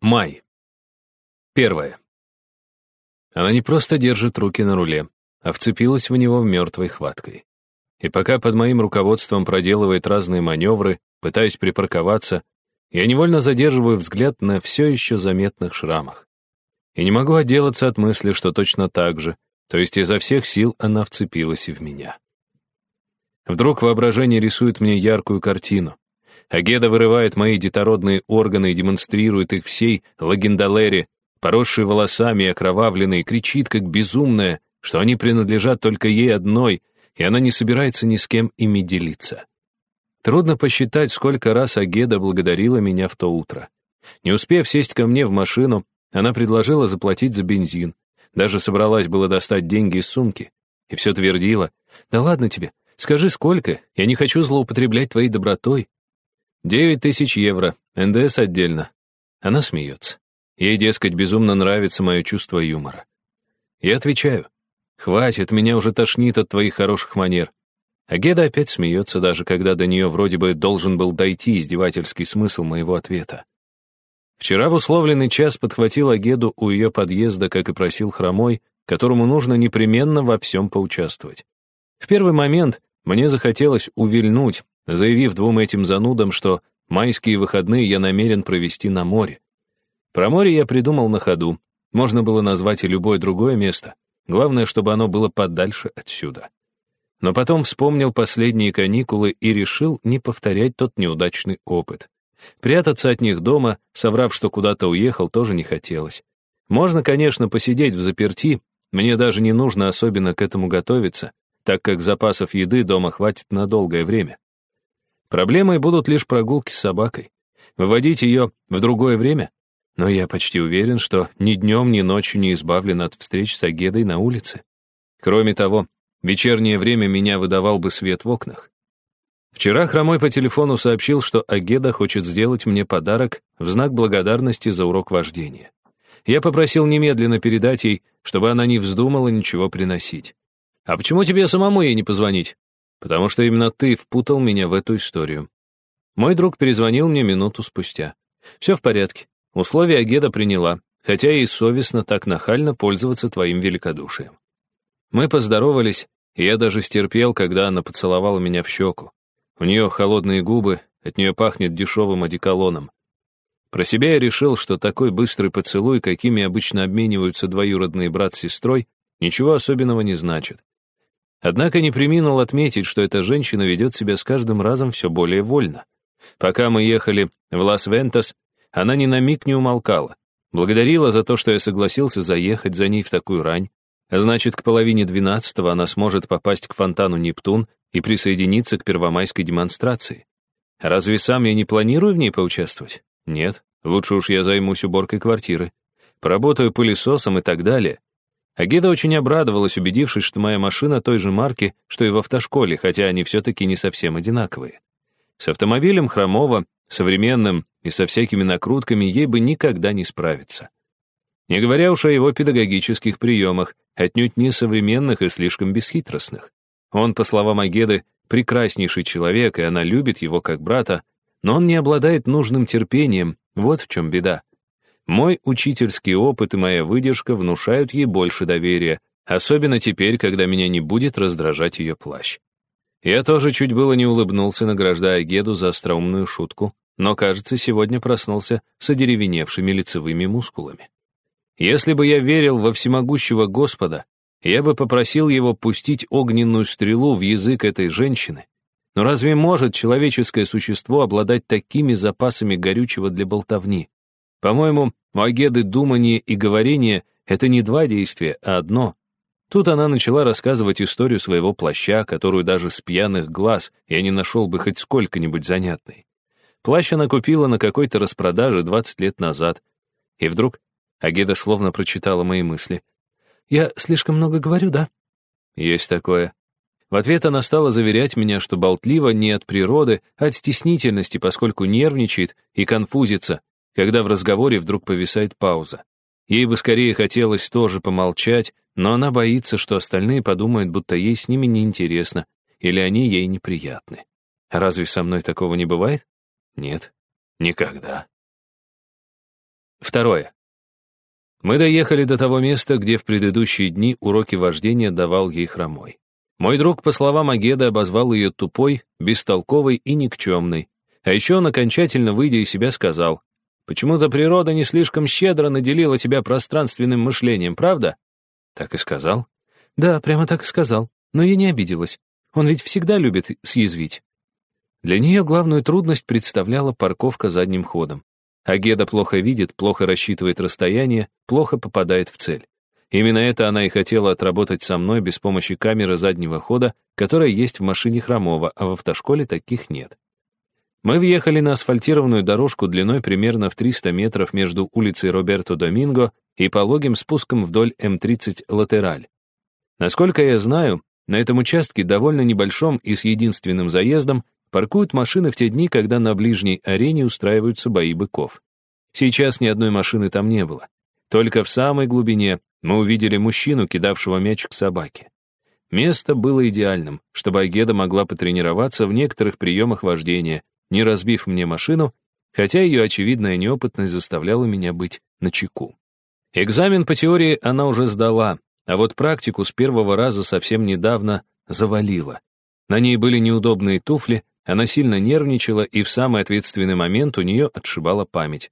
Май. Первое. Она не просто держит руки на руле, а вцепилась в него мертвой хваткой. И пока под моим руководством проделывает разные маневры, пытаясь припарковаться, я невольно задерживаю взгляд на все еще заметных шрамах. И не могу отделаться от мысли, что точно так же, то есть изо всех сил она вцепилась и в меня. Вдруг воображение рисует мне яркую картину. Агеда вырывает мои детородные органы и демонстрирует их всей лагендалере, поросшей волосами и окровавленной, кричит, как безумная, что они принадлежат только ей одной, и она не собирается ни с кем ими делиться. Трудно посчитать, сколько раз Агеда благодарила меня в то утро. Не успев сесть ко мне в машину, она предложила заплатить за бензин. Даже собралась было достать деньги из сумки. И все твердила. «Да ладно тебе, скажи, сколько? Я не хочу злоупотреблять твоей добротой. Девять тысяч евро, НДС отдельно. Она смеется. Ей, дескать, безумно нравится мое чувство юмора. Я отвечаю. Хватит, меня уже тошнит от твоих хороших манер. А Геда опять смеется, даже когда до нее вроде бы должен был дойти издевательский смысл моего ответа. Вчера в условленный час подхватил Агеду у ее подъезда, как и просил Хромой, которому нужно непременно во всем поучаствовать. В первый момент мне захотелось увильнуть, заявив двум этим занудам, что майские выходные я намерен провести на море. Про море я придумал на ходу. Можно было назвать и любое другое место. Главное, чтобы оно было подальше отсюда. Но потом вспомнил последние каникулы и решил не повторять тот неудачный опыт. Прятаться от них дома, соврав, что куда-то уехал, тоже не хотелось. Можно, конечно, посидеть в заперти, мне даже не нужно особенно к этому готовиться, так как запасов еды дома хватит на долгое время. Проблемой будут лишь прогулки с собакой. Выводить ее в другое время? Но я почти уверен, что ни днем, ни ночью не избавлен от встреч с Агедой на улице. Кроме того, вечернее время меня выдавал бы свет в окнах. Вчера Хромой по телефону сообщил, что Агеда хочет сделать мне подарок в знак благодарности за урок вождения. Я попросил немедленно передать ей, чтобы она не вздумала ничего приносить. «А почему тебе самому ей не позвонить?» Потому что именно ты впутал меня в эту историю. Мой друг перезвонил мне минуту спустя. Все в порядке. Условия Агеда приняла, хотя и совестно так нахально пользоваться твоим великодушием. Мы поздоровались, и я даже стерпел, когда она поцеловала меня в щеку. У нее холодные губы, от нее пахнет дешевым одеколоном. Про себя я решил, что такой быстрый поцелуй, какими обычно обмениваются двоюродные брат с сестрой, ничего особенного не значит. Однако не преминул отметить, что эта женщина ведет себя с каждым разом все более вольно. Пока мы ехали в Лас-Вентас, она ни на миг не умолкала. Благодарила за то, что я согласился заехать за ней в такую рань. значит, к половине двенадцатого она сможет попасть к фонтану Нептун и присоединиться к первомайской демонстрации. Разве сам я не планирую в ней поучаствовать? Нет, лучше уж я займусь уборкой квартиры. Поработаю пылесосом и так далее. Агеда очень обрадовалась, убедившись, что моя машина той же марки, что и в автошколе, хотя они все-таки не совсем одинаковые. С автомобилем Хромова, современным и со всякими накрутками ей бы никогда не справиться. Не говоря уж о его педагогических приемах, отнюдь не современных и слишком бесхитростных. Он, по словам Агеды, прекраснейший человек, и она любит его как брата, но он не обладает нужным терпением, вот в чем беда. Мой учительский опыт и моя выдержка внушают ей больше доверия, особенно теперь, когда меня не будет раздражать ее плащ. Я тоже чуть было не улыбнулся, награждая Геду за остроумную шутку, но, кажется, сегодня проснулся с одеревеневшими лицевыми мускулами. Если бы я верил во всемогущего Господа, я бы попросил его пустить огненную стрелу в язык этой женщины. Но разве может человеческое существо обладать такими запасами горючего для болтовни? По-моему, у Агеды думание и говорение — это не два действия, а одно. Тут она начала рассказывать историю своего плаща, которую даже с пьяных глаз я не нашел бы хоть сколько-нибудь занятной. Плащ она купила на какой-то распродаже 20 лет назад. И вдруг Агеда словно прочитала мои мысли. «Я слишком много говорю, да?» «Есть такое». В ответ она стала заверять меня, что болтлива не от природы, а от стеснительности, поскольку нервничает и конфузится, когда в разговоре вдруг повисает пауза. Ей бы скорее хотелось тоже помолчать, но она боится, что остальные подумают, будто ей с ними неинтересно, или они ей неприятны. Разве со мной такого не бывает? Нет, никогда. Второе. Мы доехали до того места, где в предыдущие дни уроки вождения давал ей хромой. Мой друг, по словам Агеда, обозвал ее тупой, бестолковой и никчемной. А еще он окончательно, выйдя из себя, сказал, «Почему-то природа не слишком щедро наделила тебя пространственным мышлением, правда?» Так и сказал. «Да, прямо так и сказал. Но я не обиделась. Он ведь всегда любит съязвить». Для нее главную трудность представляла парковка задним ходом. Агеда плохо видит, плохо рассчитывает расстояние, плохо попадает в цель. Именно это она и хотела отработать со мной без помощи камеры заднего хода, которая есть в машине Хромова, а в автошколе таких нет. Мы въехали на асфальтированную дорожку длиной примерно в 300 метров между улицей Роберто Доминго и пологим спуском вдоль М-30 «Латераль». Насколько я знаю, на этом участке, довольно небольшом и с единственным заездом, Паркуют машины в те дни, когда на ближней арене устраиваются бои быков. Сейчас ни одной машины там не было. Только в самой глубине мы увидели мужчину, кидавшего мяч к собаке. Место было идеальным, чтобы Агеда могла потренироваться в некоторых приемах вождения, не разбив мне машину, хотя ее очевидная неопытность заставляла меня быть начеку. Экзамен по теории она уже сдала, а вот практику с первого раза совсем недавно завалила. На ней были неудобные туфли, она сильно нервничала, и в самый ответственный момент у нее отшибала память.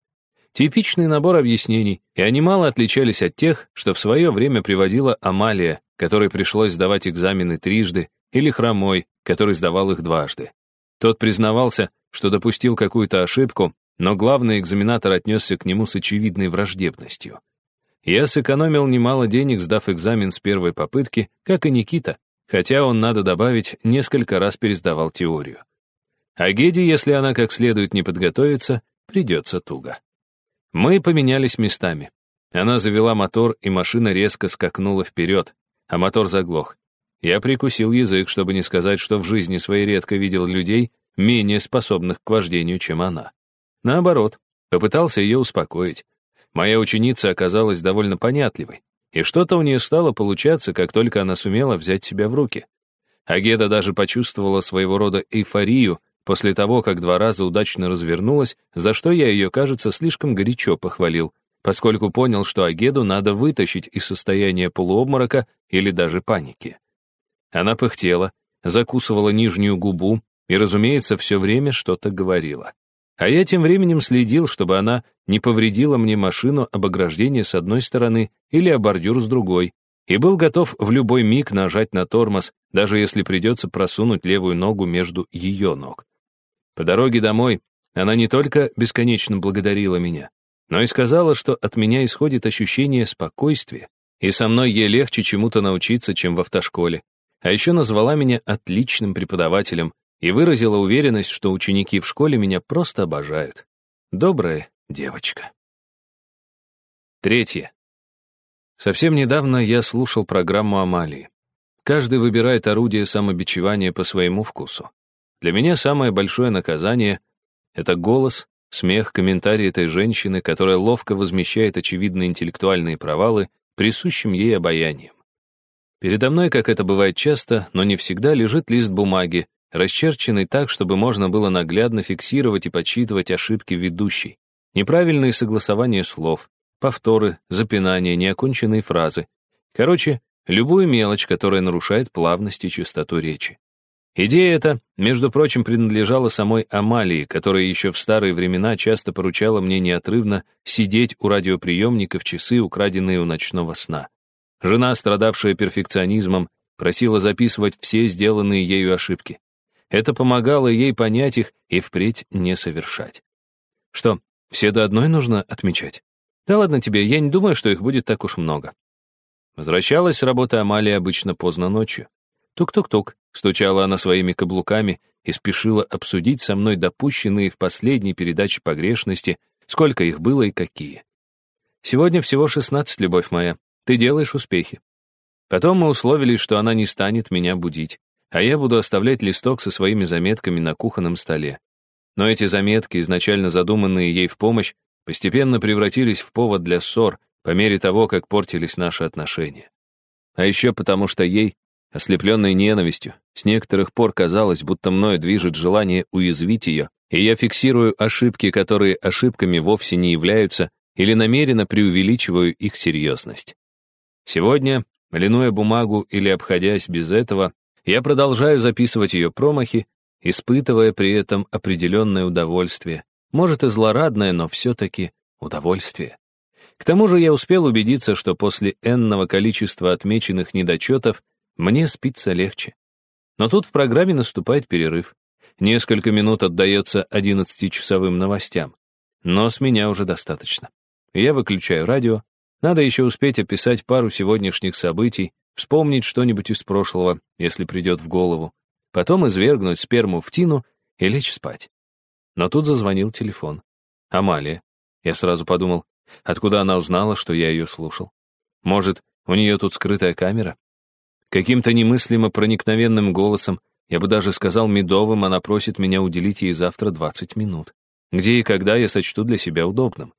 Типичный набор объяснений, и они мало отличались от тех, что в свое время приводила Амалия, которой пришлось сдавать экзамены трижды, или Хромой, который сдавал их дважды. Тот признавался, что допустил какую-то ошибку, но главный экзаменатор отнесся к нему с очевидной враждебностью. Я сэкономил немало денег, сдав экзамен с первой попытки, как и Никита, хотя он, надо добавить, несколько раз пересдавал теорию. А Геде, если она как следует не подготовится, придется туго. Мы поменялись местами. Она завела мотор, и машина резко скакнула вперед, а мотор заглох. Я прикусил язык, чтобы не сказать, что в жизни своей редко видел людей, менее способных к вождению, чем она. Наоборот, попытался ее успокоить. Моя ученица оказалась довольно понятливой, и что-то у нее стало получаться, как только она сумела взять себя в руки. Агеда даже почувствовала своего рода эйфорию, после того, как два раза удачно развернулась, за что я ее, кажется, слишком горячо похвалил, поскольку понял, что Агеду надо вытащить из состояния полуобморока или даже паники. Она пыхтела, закусывала нижнюю губу и, разумеется, все время что-то говорила. А я тем временем следил, чтобы она не повредила мне машину об ограждение с одной стороны или о бордюр с другой, и был готов в любой миг нажать на тормоз, даже если придется просунуть левую ногу между ее ног. По дороге домой она не только бесконечно благодарила меня, но и сказала, что от меня исходит ощущение спокойствия, и со мной ей легче чему-то научиться, чем в автошколе. А еще назвала меня отличным преподавателем и выразила уверенность, что ученики в школе меня просто обожают. Добрая девочка. Третье. Совсем недавно я слушал программу Амалии. Каждый выбирает орудие самобичевания по своему вкусу. Для меня самое большое наказание — это голос, смех, комментарии этой женщины, которая ловко возмещает очевидные интеллектуальные провалы присущим ей обаянием. Передо мной, как это бывает часто, но не всегда, лежит лист бумаги, расчерченный так, чтобы можно было наглядно фиксировать и подсчитывать ошибки ведущей, неправильные согласования слов, повторы, запинания, неоконченные фразы. Короче, любую мелочь, которая нарушает плавность и чистоту речи. Идея эта, между прочим, принадлежала самой Амалии, которая еще в старые времена часто поручала мне неотрывно сидеть у радиоприемника в часы, украденные у ночного сна. Жена, страдавшая перфекционизмом, просила записывать все сделанные ею ошибки. Это помогало ей понять их и впредь не совершать. Что, все до одной нужно отмечать? Да ладно тебе, я не думаю, что их будет так уж много. Возвращалась с работы Амалия обычно поздно ночью. Тук-тук-тук, стучала она своими каблуками и спешила обсудить со мной допущенные в последней передаче погрешности, сколько их было и какие. Сегодня всего шестнадцать, любовь моя. Ты делаешь успехи. Потом мы условились, что она не станет меня будить, а я буду оставлять листок со своими заметками на кухонном столе. Но эти заметки, изначально задуманные ей в помощь, постепенно превратились в повод для ссор по мере того, как портились наши отношения. А еще потому, что ей Ослепленной ненавистью, с некоторых пор казалось, будто мною движет желание уязвить ее, и я фиксирую ошибки, которые ошибками вовсе не являются, или намеренно преувеличиваю их серьезность. Сегодня, линуя бумагу или обходясь без этого, я продолжаю записывать ее промахи, испытывая при этом определенное удовольствие. Может и злорадное, но все-таки удовольствие. К тому же я успел убедиться, что после энного количества отмеченных недочетов мне спится легче. Но тут в программе наступает перерыв. Несколько минут отдается 11-часовым новостям. Но с меня уже достаточно. Я выключаю радио. Надо еще успеть описать пару сегодняшних событий, вспомнить что-нибудь из прошлого, если придет в голову, потом извергнуть сперму в тину и лечь спать. Но тут зазвонил телефон. Амалия. Я сразу подумал, откуда она узнала, что я ее слушал. Может, у нее тут скрытая камера? Каким-то немыслимо проникновенным голосом, я бы даже сказал медовым, она просит меня уделить ей завтра 20 минут. Где и когда я сочту для себя удобным.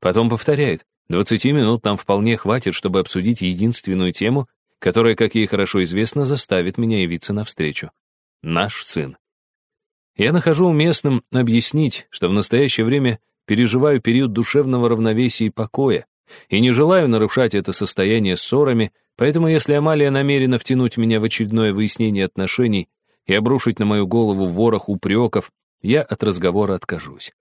Потом повторяет, 20 минут нам вполне хватит, чтобы обсудить единственную тему, которая, как ей хорошо известно, заставит меня явиться навстречу. Наш сын. Я нахожу уместным объяснить, что в настоящее время переживаю период душевного равновесия и покоя, и не желаю нарушать это состояние ссорами, поэтому если Амалия намерена втянуть меня в очередное выяснение отношений и обрушить на мою голову ворох упреков, я от разговора откажусь.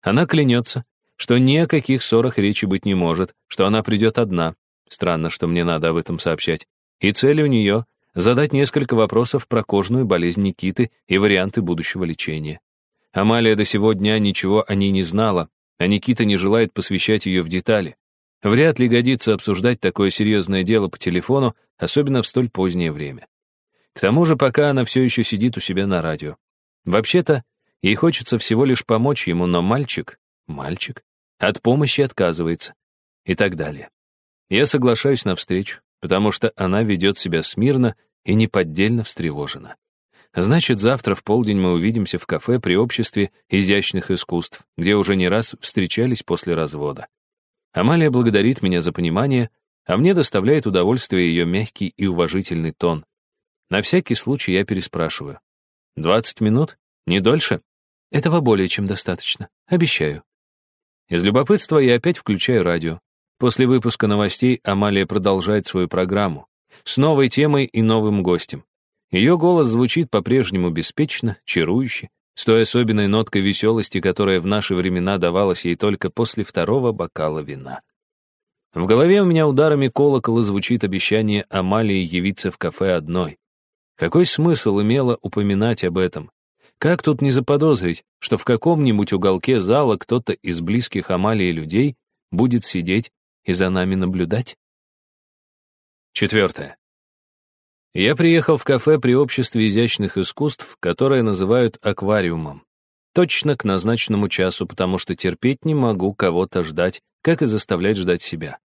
Она клянется, что ни о каких ссорах речи быть не может, что она придет одна. Странно, что мне надо об этом сообщать. И цель у нее — задать несколько вопросов про кожную болезнь Никиты и варианты будущего лечения. Амалия до сего дня ничего о ней не знала, а Никита не желает посвящать ее в детали. Вряд ли годится обсуждать такое серьезное дело по телефону, особенно в столь позднее время. К тому же пока она все еще сидит у себя на радио. Вообще-то, ей хочется всего лишь помочь ему, но мальчик, мальчик, от помощи отказывается и так далее. Я соглашаюсь на встречу, потому что она ведет себя смирно и неподдельно встревожена. Значит, завтра в полдень мы увидимся в кафе при обществе изящных искусств, где уже не раз встречались после развода. Амалия благодарит меня за понимание, а мне доставляет удовольствие ее мягкий и уважительный тон. На всякий случай я переспрашиваю. «Двадцать минут? Не дольше?» «Этого более чем достаточно. Обещаю». Из любопытства я опять включаю радио. После выпуска новостей Амалия продолжает свою программу. С новой темой и новым гостем. Ее голос звучит по-прежнему беспечно, чарующе, с той особенной ноткой веселости, которая в наши времена давалась ей только после второго бокала вина. В голове у меня ударами колокола звучит обещание Амалии явиться в кафе одной. Какой смысл имело упоминать об этом? Как тут не заподозрить, что в каком-нибудь уголке зала кто-то из близких Амалии людей будет сидеть и за нами наблюдать? Четвертое. Я приехал в кафе при обществе изящных искусств, которое называют аквариумом. Точно к назначенному часу, потому что терпеть не могу кого-то ждать, как и заставлять ждать себя.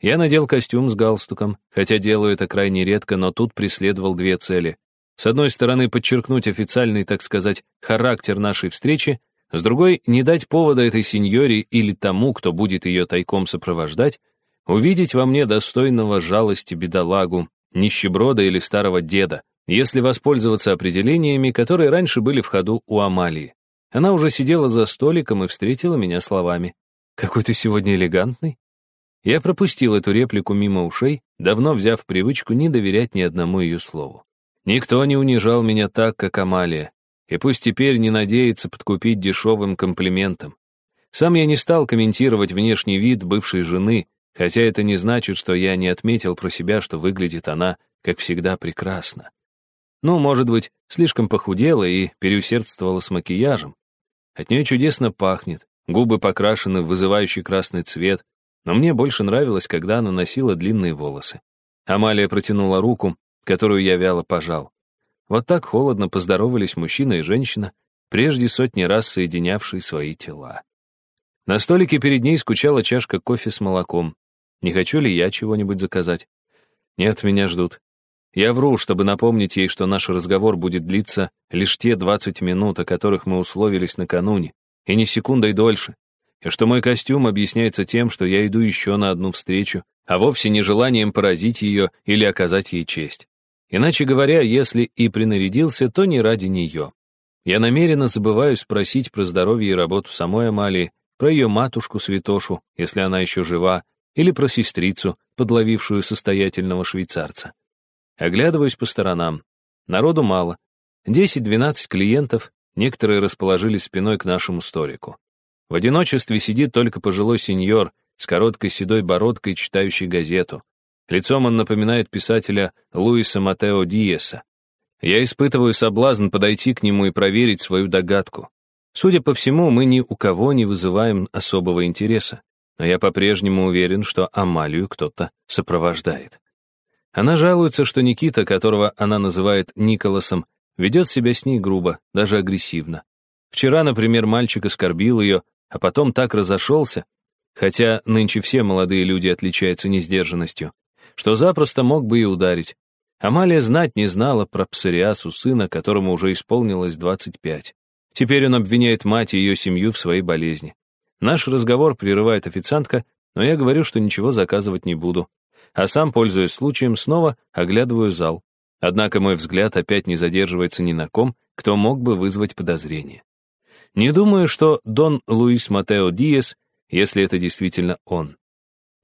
Я надел костюм с галстуком, хотя делаю это крайне редко, но тут преследовал две цели. С одной стороны, подчеркнуть официальный, так сказать, характер нашей встречи, с другой — не дать повода этой сеньоре или тому, кто будет ее тайком сопровождать, увидеть во мне достойного жалости бедолагу, нищеброда или старого деда, если воспользоваться определениями, которые раньше были в ходу у Амалии. Она уже сидела за столиком и встретила меня словами. «Какой ты сегодня элегантный». Я пропустил эту реплику мимо ушей, давно взяв привычку не доверять ни одному ее слову. Никто не унижал меня так, как Амалия, и пусть теперь не надеется подкупить дешевым комплиментом. Сам я не стал комментировать внешний вид бывшей жены, Хотя это не значит, что я не отметил про себя, что выглядит она, как всегда, прекрасно. Ну, может быть, слишком похудела и переусердствовала с макияжем. От нее чудесно пахнет, губы покрашены в вызывающий красный цвет, но мне больше нравилось, когда она носила длинные волосы. Амалия протянула руку, которую я вяло пожал. Вот так холодно поздоровались мужчина и женщина, прежде сотни раз соединявшие свои тела. На столике перед ней скучала чашка кофе с молоком. Не хочу ли я чего-нибудь заказать? Нет, меня ждут. Я вру, чтобы напомнить ей, что наш разговор будет длиться лишь те 20 минут, о которых мы условились накануне, и не секундой дольше, и что мой костюм объясняется тем, что я иду еще на одну встречу, а вовсе не желанием поразить ее или оказать ей честь. Иначе говоря, если и принарядился, то не ради нее. Я намеренно забываю спросить про здоровье и работу самой Амалии, про ее матушку Святошу, если она еще жива, или про сестрицу, подловившую состоятельного швейцарца. Оглядываюсь по сторонам. Народу мало. 10-12 клиентов, некоторые расположились спиной к нашему столику. В одиночестве сидит только пожилой сеньор с короткой седой бородкой, читающий газету. Лицом он напоминает писателя Луиса Матео Диеса. Я испытываю соблазн подойти к нему и проверить свою догадку. Судя по всему, мы ни у кого не вызываем особого интереса, но я по-прежнему уверен, что Амалию кто-то сопровождает. Она жалуется, что Никита, которого она называет Николасом, ведет себя с ней грубо, даже агрессивно. Вчера, например, мальчик оскорбил ее, а потом так разошелся, хотя нынче все молодые люди отличаются несдержанностью, что запросто мог бы и ударить. Амалия знать не знала про псориаз у сына, которому уже исполнилось 25. Теперь он обвиняет мать и ее семью в своей болезни. Наш разговор прерывает официантка, но я говорю, что ничего заказывать не буду. А сам, пользуясь случаем, снова оглядываю зал. Однако мой взгляд опять не задерживается ни на ком, кто мог бы вызвать подозрение. Не думаю, что Дон Луис Матео Диес, если это действительно он.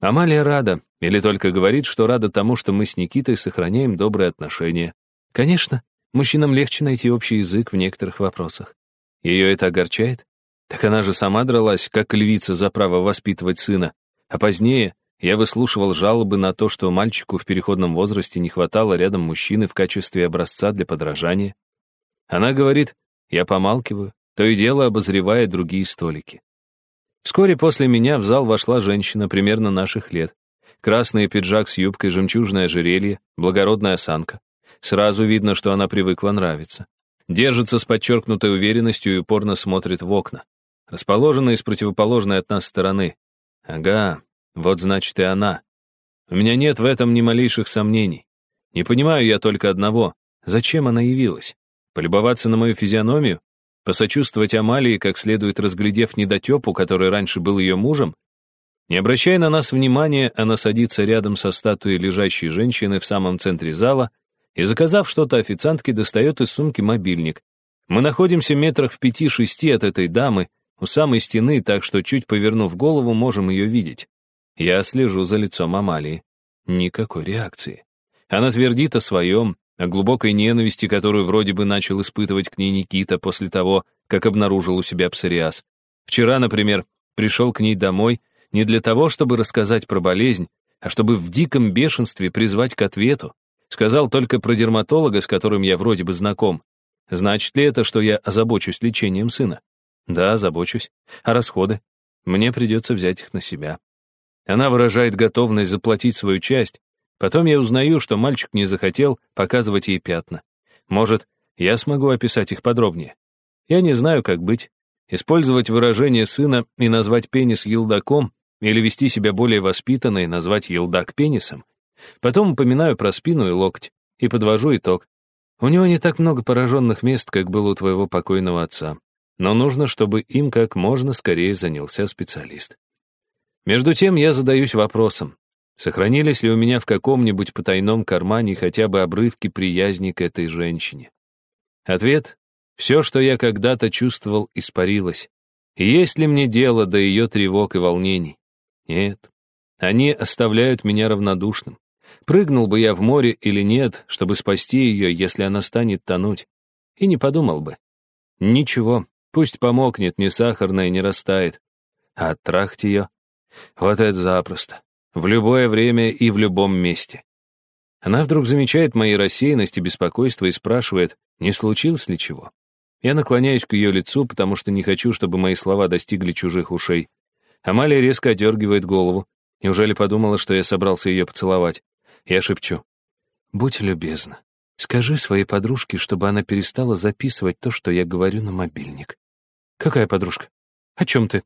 Амалия рада, или только говорит, что рада тому, что мы с Никитой сохраняем добрые отношения. Конечно, мужчинам легче найти общий язык в некоторых вопросах. Ее это огорчает? Так она же сама дралась, как львица, за право воспитывать сына. А позднее я выслушивал жалобы на то, что мальчику в переходном возрасте не хватало рядом мужчины в качестве образца для подражания. Она говорит, я помалкиваю, то и дело обозревая другие столики. Вскоре после меня в зал вошла женщина примерно наших лет. Красный пиджак с юбкой, жемчужное ожерелье, благородная осанка. Сразу видно, что она привыкла нравиться. Держится с подчеркнутой уверенностью и упорно смотрит в окна. Расположенные с противоположной от нас стороны. Ага, вот значит и она. У меня нет в этом ни малейших сомнений. Не понимаю я только одного. Зачем она явилась? Полюбоваться на мою физиономию? Посочувствовать Амалии, как следует разглядев недотепу, который раньше был ее мужем? Не обращая на нас внимания, она садится рядом со статуей лежащей женщины в самом центре зала — и, заказав что-то официантке, достает из сумки мобильник. Мы находимся метрах в пяти-шести от этой дамы, у самой стены, так что, чуть повернув голову, можем ее видеть. Я слежу за лицом Амалии. Никакой реакции. Она твердит о своем, о глубокой ненависти, которую вроде бы начал испытывать к ней Никита после того, как обнаружил у себя псориаз. Вчера, например, пришел к ней домой не для того, чтобы рассказать про болезнь, а чтобы в диком бешенстве призвать к ответу. Сказал только про дерматолога, с которым я вроде бы знаком. Значит ли это, что я озабочусь лечением сына? Да, озабочусь. А расходы? Мне придется взять их на себя. Она выражает готовность заплатить свою часть. Потом я узнаю, что мальчик не захотел показывать ей пятна. Может, я смогу описать их подробнее. Я не знаю, как быть. Использовать выражение сына и назвать пенис елдаком или вести себя более воспитанно и назвать елдак пенисом. Потом упоминаю про спину и локоть и подвожу итог. У него не так много пораженных мест, как было у твоего покойного отца. Но нужно, чтобы им как можно скорее занялся специалист. Между тем я задаюсь вопросом, сохранились ли у меня в каком-нибудь потайном кармане хотя бы обрывки приязни к этой женщине. Ответ — все, что я когда-то чувствовал, испарилось. И есть ли мне дело до ее тревог и волнений? Нет. Они оставляют меня равнодушным. Прыгнул бы я в море или нет, чтобы спасти ее, если она станет тонуть. И не подумал бы. Ничего, пусть помокнет, не сахарная, не растает. А трахать ее? Вот это запросто. В любое время и в любом месте. Она вдруг замечает мои рассеянность и беспокойство и спрашивает, не случилось ли чего. Я наклоняюсь к ее лицу, потому что не хочу, чтобы мои слова достигли чужих ушей. Амалия резко одергивает голову. Неужели подумала, что я собрался ее поцеловать? Я шепчу. «Будь любезна, скажи своей подружке, чтобы она перестала записывать то, что я говорю на мобильник». «Какая подружка? О чем ты?»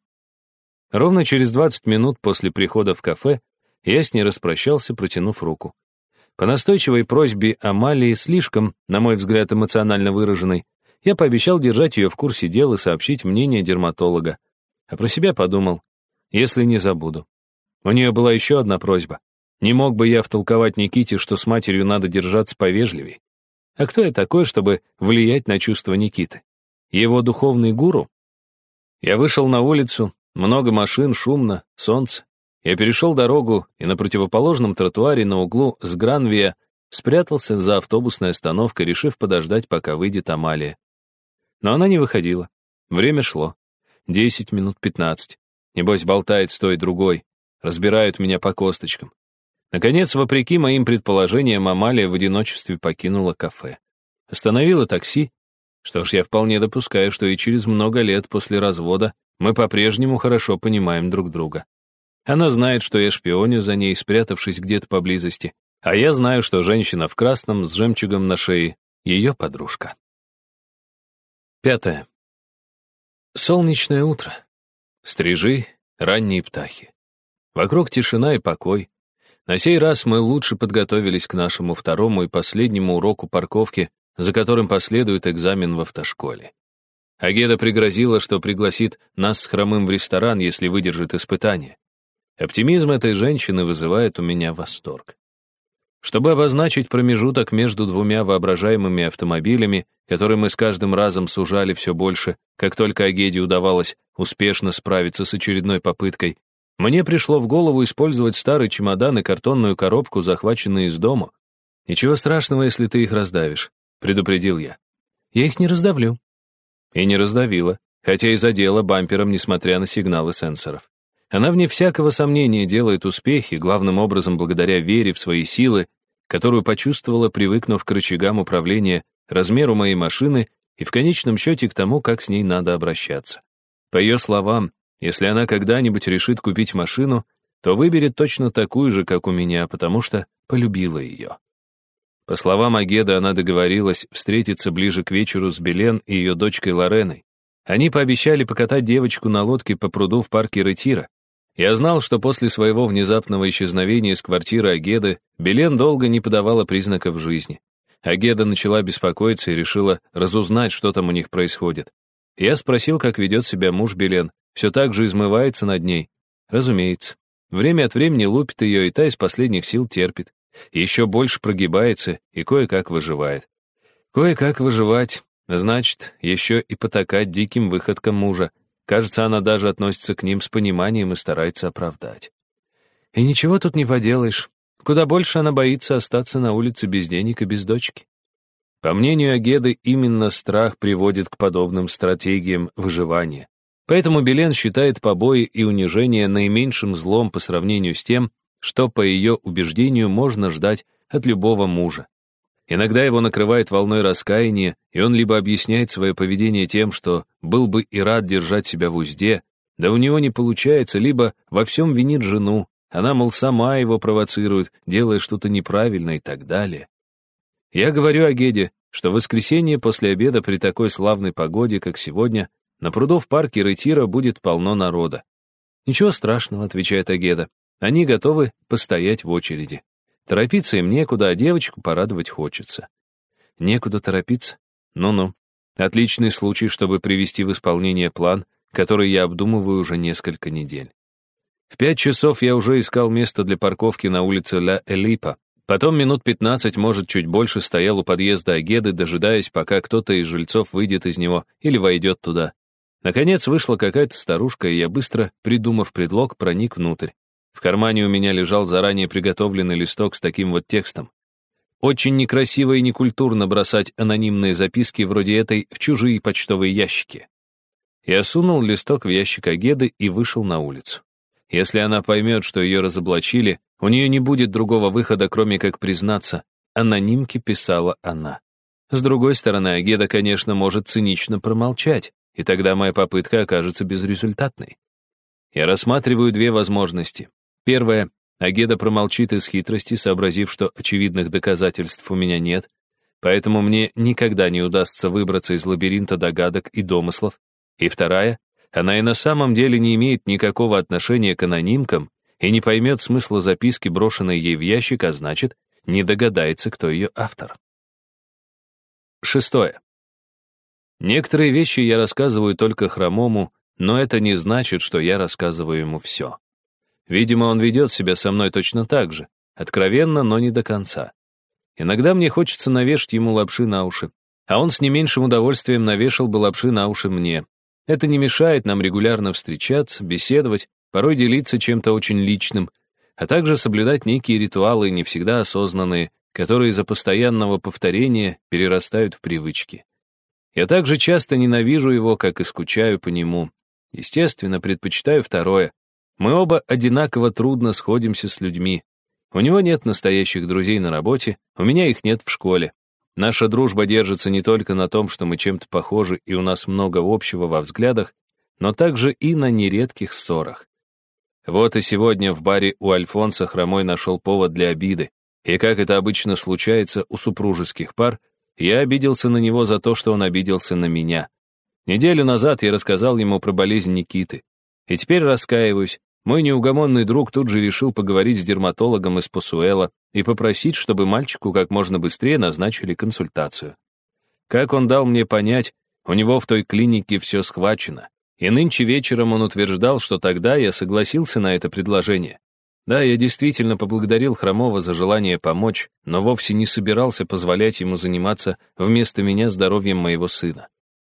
Ровно через 20 минут после прихода в кафе я с ней распрощался, протянув руку. По настойчивой просьбе Амалии, слишком, на мой взгляд, эмоционально выраженной, я пообещал держать ее в курсе дел и сообщить мнение дерматолога. А про себя подумал, если не забуду. У нее была еще одна просьба. Не мог бы я втолковать Никите, что с матерью надо держаться повежливей. А кто я такой, чтобы влиять на чувства Никиты? Его духовный гуру? Я вышел на улицу, Много машин, шумно, солнце. Я перешел дорогу и на противоположном тротуаре на углу с Гранвия спрятался за автобусной остановкой, решив подождать, пока выйдет Амалия. Но она не выходила. Время шло. Десять минут пятнадцать. Небось, болтает с той другой. Разбирают меня по косточкам. Наконец, вопреки моим предположениям, Амалия в одиночестве покинула кафе. Остановила такси. Что ж, я вполне допускаю, что и через много лет после развода мы по-прежнему хорошо понимаем друг друга. Она знает, что я шпионю за ней, спрятавшись где-то поблизости, а я знаю, что женщина в красном с жемчугом на шее — ее подружка. Пятое. Солнечное утро. Стрижи, ранние птахи. Вокруг тишина и покой. На сей раз мы лучше подготовились к нашему второму и последнему уроку парковки, за которым последует экзамен в автошколе. Агеда пригрозила, что пригласит нас с Хромым в ресторан, если выдержит испытание. Оптимизм этой женщины вызывает у меня восторг. Чтобы обозначить промежуток между двумя воображаемыми автомобилями, которые мы с каждым разом сужали все больше, как только Агеде удавалось успешно справиться с очередной попыткой, мне пришло в голову использовать старый чемодан и картонную коробку, захваченные из дома. «Ничего страшного, если ты их раздавишь», — предупредил я. «Я их не раздавлю», и не раздавила, хотя и задела бампером, несмотря на сигналы сенсоров. Она, вне всякого сомнения, делает успехи, главным образом благодаря вере в свои силы, которую почувствовала, привыкнув к рычагам управления, размеру моей машины и в конечном счете к тому, как с ней надо обращаться. По ее словам, если она когда-нибудь решит купить машину, то выберет точно такую же, как у меня, потому что полюбила ее. По словам Агеда, она договорилась встретиться ближе к вечеру с Белен и ее дочкой Лореной. Они пообещали покатать девочку на лодке по пруду в парке Ретира. Я знал, что после своего внезапного исчезновения из квартиры Агеды Белен долго не подавала признаков жизни. Агеда начала беспокоиться и решила разузнать, что там у них происходит. Я спросил, как ведет себя муж Белен. Все так же измывается над ней. Разумеется. Время от времени лупит ее, и та из последних сил терпит еще больше прогибается и кое-как выживает. Кое-как выживать, значит, еще и потакать диким выходкам мужа. Кажется, она даже относится к ним с пониманием и старается оправдать. И ничего тут не поделаешь. Куда больше она боится остаться на улице без денег и без дочки. По мнению Агеды, именно страх приводит к подобным стратегиям выживания. Поэтому Белен считает побои и унижение наименьшим злом по сравнению с тем, что, по ее убеждению, можно ждать от любого мужа. Иногда его накрывает волной раскаяния, и он либо объясняет свое поведение тем, что был бы и рад держать себя в узде, да у него не получается, либо во всем винит жену, она, мол, сама его провоцирует, делая что-то неправильно и так далее. Я говорю о Геде, что в воскресенье после обеда при такой славной погоде, как сегодня, на пруду в парке Ретира будет полно народа. «Ничего страшного», — отвечает Агеда. Они готовы постоять в очереди. Торопиться им некуда, а девочку порадовать хочется. Некуда торопиться? Ну-ну. Отличный случай, чтобы привести в исполнение план, который я обдумываю уже несколько недель. В пять часов я уже искал место для парковки на улице Ля Элипа. Потом минут пятнадцать, может, чуть больше стоял у подъезда Агеды, дожидаясь, пока кто-то из жильцов выйдет из него или войдет туда. Наконец вышла какая-то старушка, и я, быстро придумав предлог, проник внутрь. В кармане у меня лежал заранее приготовленный листок с таким вот текстом. Очень некрасиво и некультурно бросать анонимные записки вроде этой в чужие почтовые ящики. Я сунул листок в ящик Агеды и вышел на улицу. Если она поймет, что ее разоблачили, у нее не будет другого выхода, кроме как признаться. Анонимки писала она. С другой стороны, Агеда, конечно, может цинично промолчать, и тогда моя попытка окажется безрезультатной. Я рассматриваю две возможности. Первое. Агеда промолчит из хитрости, сообразив, что очевидных доказательств у меня нет, поэтому мне никогда не удастся выбраться из лабиринта догадок и домыслов. И вторая. Она и на самом деле не имеет никакого отношения к анонимкам и не поймет смысла записки, брошенной ей в ящик, а значит, не догадается, кто ее автор. Шестое. Некоторые вещи я рассказываю только хромому, но это не значит, что я рассказываю ему все. Видимо, он ведет себя со мной точно так же, откровенно, но не до конца. Иногда мне хочется навешать ему лапши на уши, а он с не меньшим удовольствием навешал бы лапши на уши мне. Это не мешает нам регулярно встречаться, беседовать, порой делиться чем-то очень личным, а также соблюдать некие ритуалы, не всегда осознанные, которые из-за постоянного повторения перерастают в привычки. Я также часто ненавижу его, как и скучаю по нему. Естественно, предпочитаю второе. Мы оба одинаково трудно сходимся с людьми. У него нет настоящих друзей на работе, у меня их нет в школе. Наша дружба держится не только на том, что мы чем-то похожи и у нас много общего во взглядах, но также и на нередких ссорах. Вот и сегодня в баре у Альфонса Хромой нашел повод для обиды, и как это обычно случается у супружеских пар, я обиделся на него за то, что он обиделся на меня. Неделю назад я рассказал ему про болезнь Никиты. И теперь раскаиваюсь. Мой неугомонный друг тут же решил поговорить с дерматологом из Посуэла и попросить, чтобы мальчику как можно быстрее назначили консультацию. Как он дал мне понять, у него в той клинике все схвачено. И нынче вечером он утверждал, что тогда я согласился на это предложение. Да, я действительно поблагодарил Хромова за желание помочь, но вовсе не собирался позволять ему заниматься вместо меня здоровьем моего сына.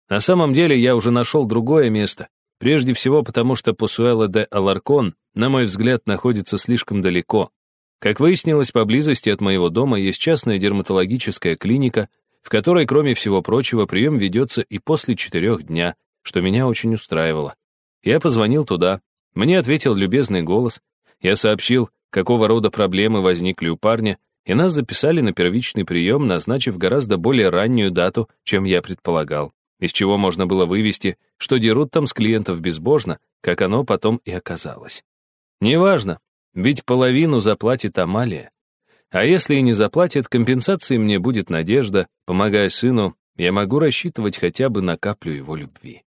На самом деле я уже нашел другое место, прежде всего потому, что Посуэла де Аларкон, на мой взгляд, находится слишком далеко. Как выяснилось, поблизости от моего дома есть частная дерматологическая клиника, в которой, кроме всего прочего, прием ведется и после четырех дня, что меня очень устраивало. Я позвонил туда, мне ответил любезный голос, я сообщил, какого рода проблемы возникли у парня, и нас записали на первичный прием, назначив гораздо более раннюю дату, чем я предполагал из чего можно было вывести, что дерут там с клиентов безбожно, как оно потом и оказалось. Неважно, ведь половину заплатит Амалия. А если и не заплатит, компенсацией мне будет надежда, помогая сыну, я могу рассчитывать хотя бы на каплю его любви.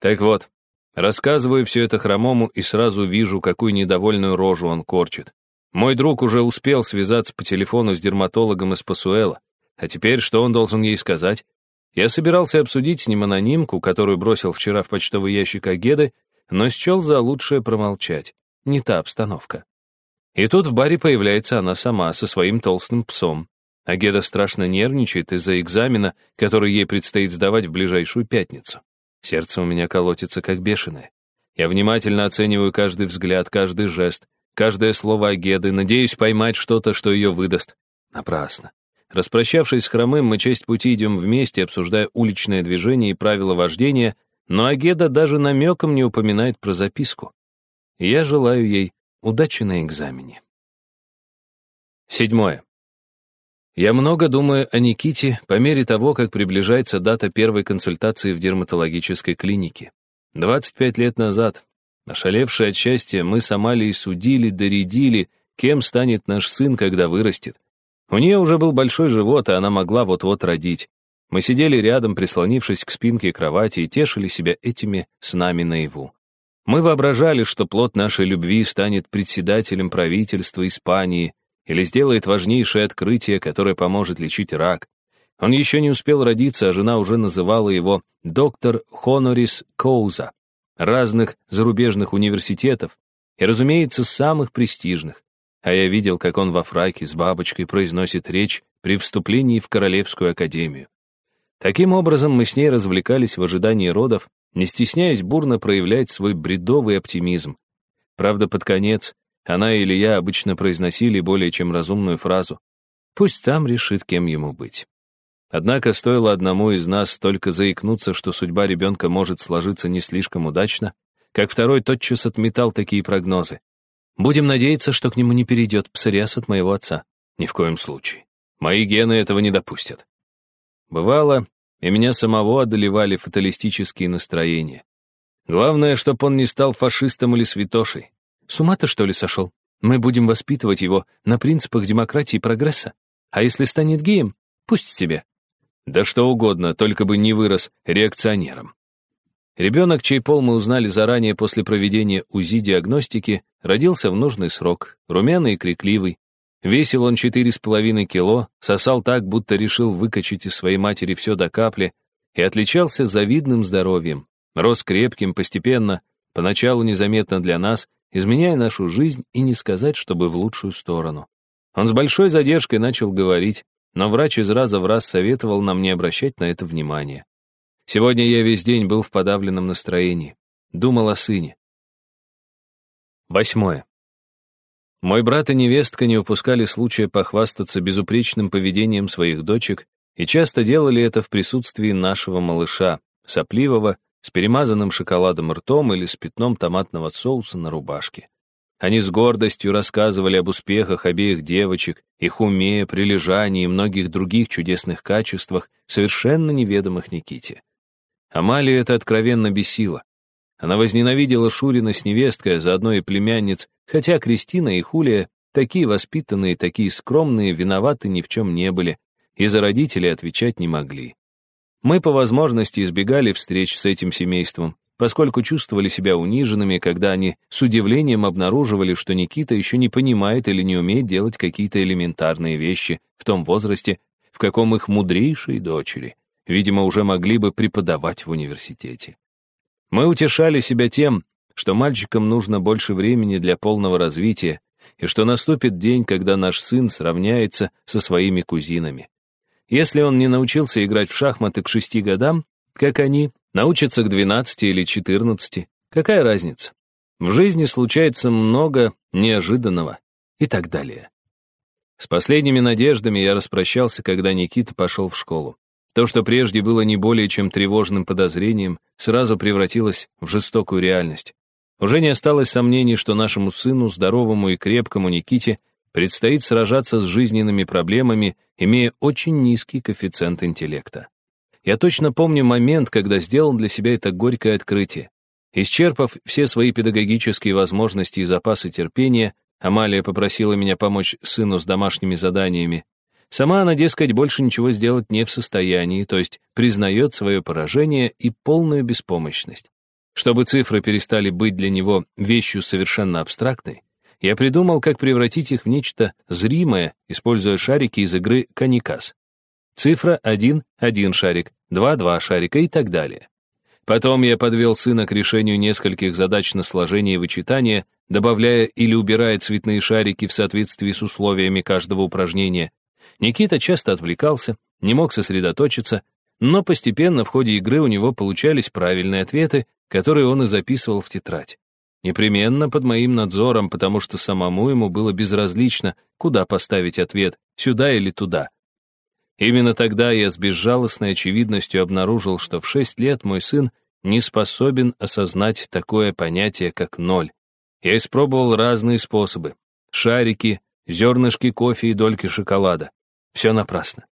Так вот, рассказываю все это хромому и сразу вижу, какую недовольную рожу он корчит. Мой друг уже успел связаться по телефону с дерматологом из Пасуэла, а теперь что он должен ей сказать? Я собирался обсудить с ним анонимку, которую бросил вчера в почтовый ящик Агеды, но счел за лучшее промолчать. Не та обстановка. И тут в баре появляется она сама со своим толстым псом. Агеда страшно нервничает из-за экзамена, который ей предстоит сдавать в ближайшую пятницу. Сердце у меня колотится как бешеное. Я внимательно оцениваю каждый взгляд, каждый жест, каждое слово Агеды, надеюсь поймать что-то, что ее выдаст. Напрасно. Распрощавшись с хромым, мы часть пути идем вместе, обсуждая уличное движение и правила вождения, но Агеда даже намеком не упоминает про записку. Я желаю ей удачи на экзамене. Седьмое. Я много думаю о Никите по мере того, как приближается дата первой консультации в дерматологической клинике. 25 лет назад, ошалевшие от счастья, мы с Амалией судили, доредили, кем станет наш сын, когда вырастет. У нее уже был большой живот, и она могла вот-вот родить. Мы сидели рядом, прислонившись к спинке кровати, и тешили себя этими снами наяву. Мы воображали, что плод нашей любви станет председателем правительства Испании или сделает важнейшее открытие, которое поможет лечить рак. Он еще не успел родиться, а жена уже называла его доктор Хонорис Коуза, разных зарубежных университетов и, разумеется, самых престижных а я видел, как он во фраке с бабочкой произносит речь при вступлении в Королевскую академию. Таким образом, мы с ней развлекались в ожидании родов, не стесняясь бурно проявлять свой бредовый оптимизм. Правда, под конец она или я обычно произносили более чем разумную фразу «Пусть сам решит, кем ему быть». Однако стоило одному из нас только заикнуться, что судьба ребенка может сложиться не слишком удачно, как второй тотчас отметал такие прогнозы. Будем надеяться, что к нему не перейдет псориаз от моего отца. Ни в коем случае. Мои гены этого не допустят. Бывало, и меня самого одолевали фаталистические настроения. Главное, чтоб он не стал фашистом или святошей. С ума-то, что ли, сошел? Мы будем воспитывать его на принципах демократии и прогресса. А если станет геем, пусть себе. Да что угодно, только бы не вырос реакционером. Ребенок, чей пол мы узнали заранее после проведения УЗИ-диагностики, родился в нужный срок, румяный и крикливый. Весил он четыре с половиной кило, сосал так, будто решил выкачать из своей матери все до капли, и отличался завидным здоровьем. Рос крепким постепенно, поначалу незаметно для нас, изменяя нашу жизнь и не сказать, чтобы в лучшую сторону. Он с большой задержкой начал говорить, но врач из раза в раз советовал нам не обращать на это внимания. Сегодня я весь день был в подавленном настроении. Думал о сыне. Восьмое. Мой брат и невестка не упускали случая похвастаться безупречным поведением своих дочек и часто делали это в присутствии нашего малыша, сопливого, с перемазанным шоколадом ртом или с пятном томатного соуса на рубашке. Они с гордостью рассказывали об успехах обеих девочек, их уме, прилежании и многих других чудесных качествах, совершенно неведомых Никите. Амалию это откровенно бесило. Она возненавидела Шурина с невесткой, а заодно и племянниц, хотя Кристина и Хулия, такие воспитанные, такие скромные, виноваты ни в чем не были, и за родителей отвечать не могли. Мы по возможности избегали встреч с этим семейством, поскольку чувствовали себя униженными, когда они с удивлением обнаруживали, что Никита еще не понимает или не умеет делать какие-то элементарные вещи в том возрасте, в каком их мудрейшие дочери, видимо, уже могли бы преподавать в университете. Мы утешали себя тем, что мальчикам нужно больше времени для полного развития, и что наступит день, когда наш сын сравняется со своими кузинами. Если он не научился играть в шахматы к шести годам, как они, научится к двенадцати или четырнадцати, какая разница? В жизни случается много неожиданного и так далее. С последними надеждами я распрощался, когда Никита пошел в школу. То, что прежде было не более чем тревожным подозрением, сразу превратилось в жестокую реальность. Уже не осталось сомнений, что нашему сыну, здоровому и крепкому Никите, предстоит сражаться с жизненными проблемами, имея очень низкий коэффициент интеллекта. Я точно помню момент, когда сделал для себя это горькое открытие. Исчерпав все свои педагогические возможности и запасы терпения, Амалия попросила меня помочь сыну с домашними заданиями, Сама она, дескать, больше ничего сделать не в состоянии, то есть признает свое поражение и полную беспомощность. Чтобы цифры перестали быть для него вещью совершенно абстрактной, я придумал, как превратить их в нечто зримое, используя шарики из игры «Каникас». Цифра 1 — один шарик, 2 — два шарика и так далее. Потом я подвел сына к решению нескольких задач на сложение и вычитание, добавляя или убирая цветные шарики в соответствии с условиями каждого упражнения, Никита часто отвлекался, не мог сосредоточиться, но постепенно в ходе игры у него получались правильные ответы, которые он и записывал в тетрадь. Непременно под моим надзором, потому что самому ему было безразлично, куда поставить ответ, сюда или туда. Именно тогда я с безжалостной очевидностью обнаружил, что в шесть лет мой сын не способен осознать такое понятие, как ноль. Я испробовал разные способы. Шарики, зернышки кофе и дольки шоколада. Все напрасно.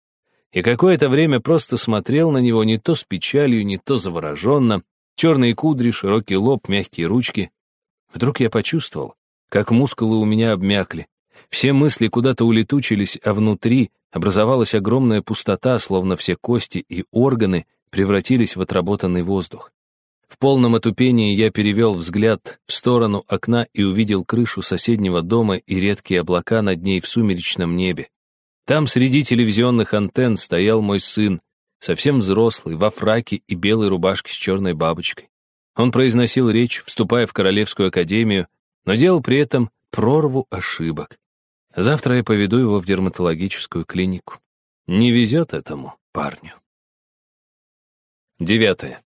И какое-то время просто смотрел на него не то с печалью, не то завороженно. Черные кудри, широкий лоб, мягкие ручки. Вдруг я почувствовал, как мускулы у меня обмякли. Все мысли куда-то улетучились, а внутри образовалась огромная пустота, словно все кости и органы превратились в отработанный воздух. В полном отупении я перевел взгляд в сторону окна и увидел крышу соседнего дома и редкие облака над ней в сумеречном небе. Там среди телевизионных антенн стоял мой сын, совсем взрослый, во фраке и белой рубашке с черной бабочкой. Он произносил речь, вступая в Королевскую академию, но делал при этом прорву ошибок. Завтра я поведу его в дерматологическую клинику. Не везет этому парню. Девятое.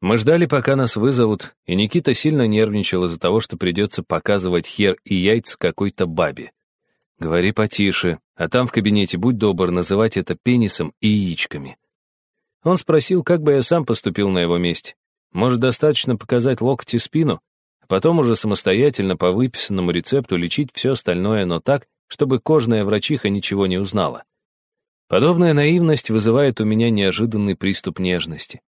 Мы ждали, пока нас вызовут, и Никита сильно нервничал из-за того, что придется показывать хер и яйца какой-то бабе. Говори потише, а там в кабинете будь добр называть это пенисом и яичками. Он спросил, как бы я сам поступил на его месте. Может, достаточно показать локоть и спину, а потом уже самостоятельно по выписанному рецепту лечить все остальное, но так, чтобы кожная врачиха ничего не узнала. Подобная наивность вызывает у меня неожиданный приступ нежности.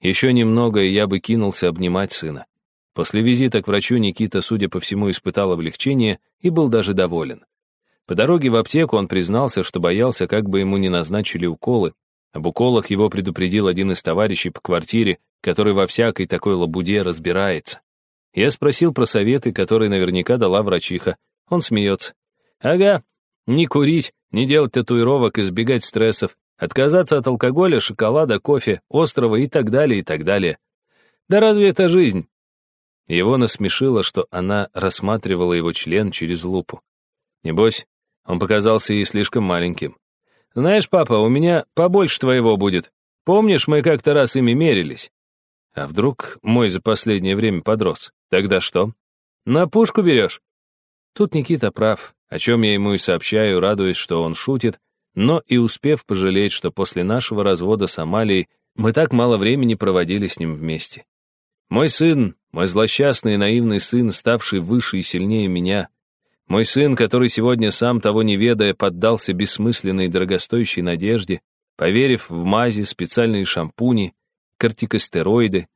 Еще немного, и я бы кинулся обнимать сына. После визита к врачу Никита, судя по всему, испытал облегчение и был даже доволен. По дороге в аптеку он признался, что боялся, как бы ему не назначили уколы. Об уколах его предупредил один из товарищей по квартире, который во всякой такой лабуде разбирается. Я спросил про советы, которые наверняка дала врачиха. Он смеется. «Ага, не курить, не делать татуировок, избегать стрессов, отказаться от алкоголя, шоколада, кофе, острова и так далее, и так далее. Да разве это жизнь?» Его насмешило, что она рассматривала его член через лупу. Небось, он показался ей слишком маленьким. «Знаешь, папа, у меня побольше твоего будет. Помнишь, мы как-то раз ими мерились? А вдруг мой за последнее время подрос? Тогда что? На пушку берешь? Тут Никита прав, о чем я ему и сообщаю, радуясь, что он шутит, но и успев пожалеть, что после нашего развода с Амалией мы так мало времени проводили с ним вместе. Мой сын, мой злосчастный и наивный сын, ставший выше и сильнее меня, мой сын, который сегодня сам того не ведая поддался бессмысленной дорогостоящей надежде, поверив в мази, специальные шампуни, кортикостероиды.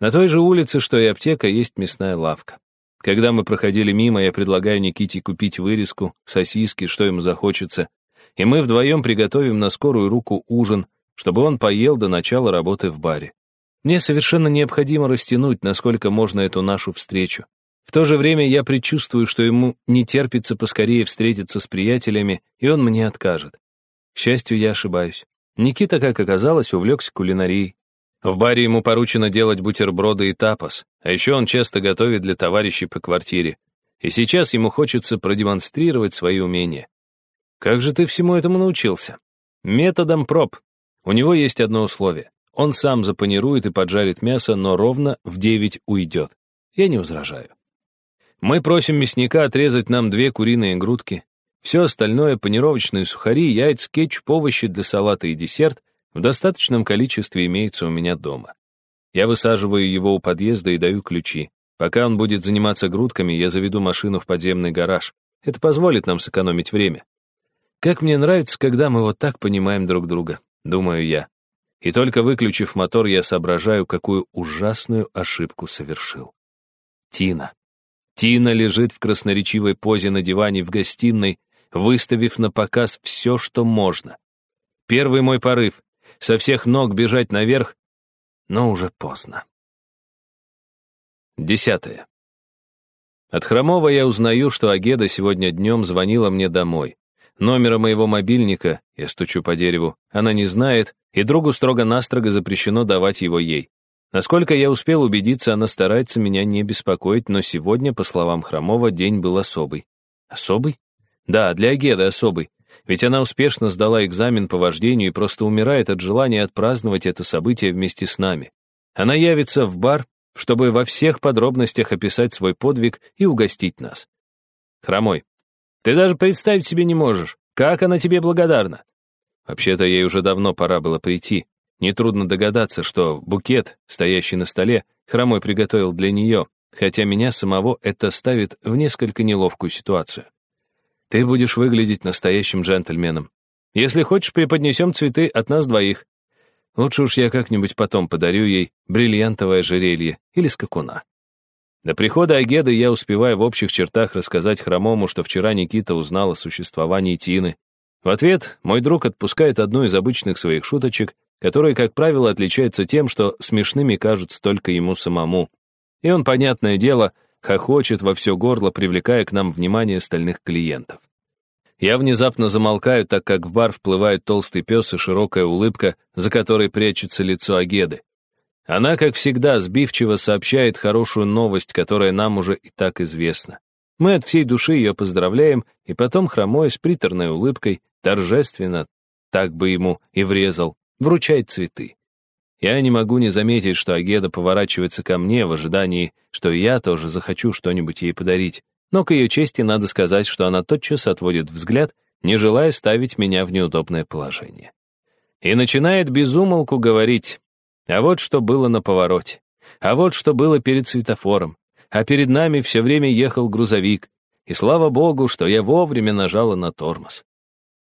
На той же улице, что и аптека, есть мясная лавка. Когда мы проходили мимо, я предлагаю Никите купить вырезку, сосиски, что ему захочется, и мы вдвоем приготовим на скорую руку ужин, чтобы он поел до начала работы в баре. Мне совершенно необходимо растянуть, насколько можно эту нашу встречу. В то же время я предчувствую, что ему не терпится поскорее встретиться с приятелями, и он мне откажет. К счастью, я ошибаюсь. Никита, как оказалось, увлекся кулинарией. В баре ему поручено делать бутерброды и тапос, а еще он часто готовит для товарищей по квартире. И сейчас ему хочется продемонстрировать свои умения. Как же ты всему этому научился? Методом проб. У него есть одно условие. Он сам запанирует и поджарит мясо, но ровно в девять уйдет. Я не возражаю. Мы просим мясника отрезать нам две куриные грудки. Все остальное — панировочные сухари, яйца, кетчуп, овощи для салата и десерт — в достаточном количестве имеется у меня дома. Я высаживаю его у подъезда и даю ключи. Пока он будет заниматься грудками, я заведу машину в подземный гараж. Это позволит нам сэкономить время. Как мне нравится, когда мы вот так понимаем друг друга, думаю я. И только выключив мотор, я соображаю, какую ужасную ошибку совершил. Тина. Тина лежит в красноречивой позе на диване в гостиной, выставив на показ все, что можно. Первый мой порыв — со всех ног бежать наверх, но уже поздно. Десятое. От Хромова я узнаю, что Агеда сегодня днем звонила мне домой. Номера моего мобильника, я стучу по дереву, она не знает, и другу строго-настрого запрещено давать его ей. Насколько я успел убедиться, она старается меня не беспокоить, но сегодня, по словам Хромова, день был особый. Особый? Да, для Агеды особый. Ведь она успешно сдала экзамен по вождению и просто умирает от желания отпраздновать это событие вместе с нами. Она явится в бар, чтобы во всех подробностях описать свой подвиг и угостить нас. Хромой, ты даже представить себе не можешь, как она тебе благодарна. Вообще-то ей уже давно пора было прийти, Нетрудно догадаться, что букет, стоящий на столе, хромой приготовил для нее, хотя меня самого это ставит в несколько неловкую ситуацию. Ты будешь выглядеть настоящим джентльменом. Если хочешь, преподнесем цветы от нас двоих. Лучше уж я как-нибудь потом подарю ей бриллиантовое ожерелье или скакуна. До прихода Агеды я успеваю в общих чертах рассказать Хромому, что вчера Никита узнал о существовании Тины. В ответ мой друг отпускает одну из обычных своих шуточек, которые, как правило, отличаются тем, что смешными кажутся только ему самому. И он, понятное дело, хохочет во все горло, привлекая к нам внимание остальных клиентов. Я внезапно замолкаю, так как в бар вплывает толстый пес и широкая улыбка, за которой прячется лицо Агеды. Она, как всегда, сбивчиво сообщает хорошую новость, которая нам уже и так известна. Мы от всей души ее поздравляем, и потом, хромой с приторной улыбкой, торжественно, так бы ему и врезал, вручает цветы. Я не могу не заметить, что Агеда поворачивается ко мне в ожидании, что я тоже захочу что-нибудь ей подарить. Но к ее чести надо сказать, что она тотчас отводит взгляд, не желая ставить меня в неудобное положение. И начинает безумолку говорить, а вот что было на повороте, а вот что было перед светофором, а перед нами все время ехал грузовик, и слава богу, что я вовремя нажала на тормоз.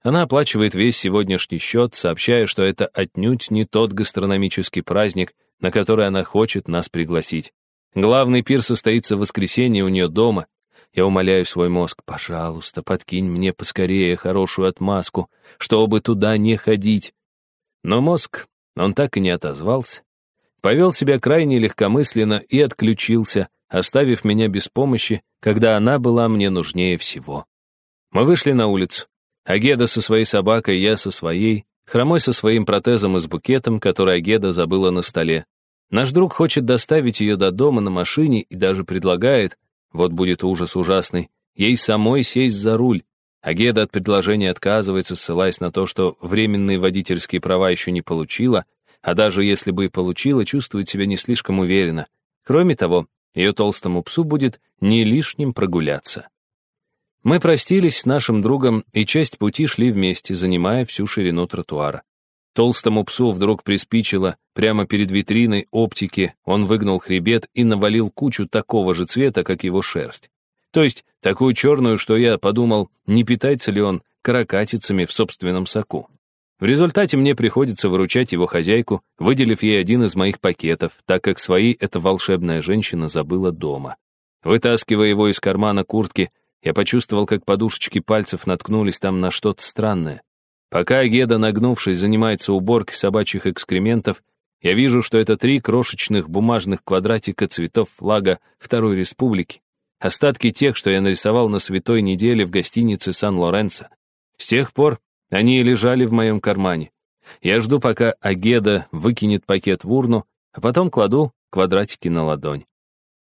Она оплачивает весь сегодняшний счет, сообщая, что это отнюдь не тот гастрономический праздник, на который она хочет нас пригласить. Главный пир состоится в воскресенье у нее дома. Я умоляю свой мозг, пожалуйста, подкинь мне поскорее хорошую отмазку, чтобы туда не ходить. Но мозг, он так и не отозвался. Повел себя крайне легкомысленно и отключился, оставив меня без помощи, когда она была мне нужнее всего. Мы вышли на улицу. Агеда со своей собакой, я со своей, Хромой со своим протезом и с букетом, который Агеда забыла на столе. Наш друг хочет доставить ее до дома на машине и даже предлагает, вот будет ужас ужасный, ей самой сесть за руль. Агеда от предложения отказывается, ссылаясь на то, что временные водительские права еще не получила, а даже если бы и получила, чувствует себя не слишком уверенно. Кроме того, ее толстому псу будет не лишним прогуляться. Мы простились с нашим другом и часть пути шли вместе, занимая всю ширину тротуара. Толстому псу вдруг приспичило, прямо перед витриной оптики он выгнул хребет и навалил кучу такого же цвета, как его шерсть. То есть такую черную, что я подумал, не питается ли он каракатицами в собственном соку. В результате мне приходится выручать его хозяйку, выделив ей один из моих пакетов, так как свои эта волшебная женщина забыла дома. Вытаскивая его из кармана куртки, я почувствовал, как подушечки пальцев наткнулись там на что-то странное. Пока Геда, нагнувшись, занимается уборкой собачьих экскрементов, я вижу, что это три крошечных бумажных квадратика цветов флага Второй Республики. Остатки тех, что я нарисовал на святой неделе в гостинице Сан-Лоренцо. С тех пор они и лежали в моем кармане. Я жду, пока Агеда выкинет пакет в урну, а потом кладу квадратики на ладонь.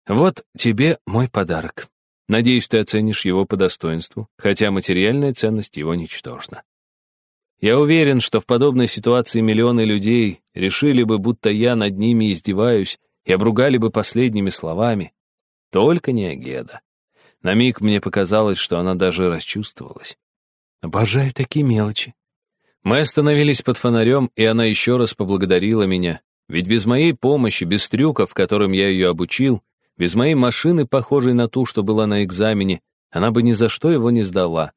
Вот тебе мой подарок. Надеюсь, ты оценишь его по достоинству, хотя материальная ценность его ничтожна. Я уверен, что в подобной ситуации миллионы людей решили бы, будто я над ними издеваюсь, и обругали бы последними словами. Только не Агеда. На миг мне показалось, что она даже расчувствовалась. Обожаю такие мелочи. Мы остановились под фонарем, и она еще раз поблагодарила меня. Ведь без моей помощи, без трюков, которым я ее обучил, без моей машины, похожей на ту, что была на экзамене, она бы ни за что его не сдала.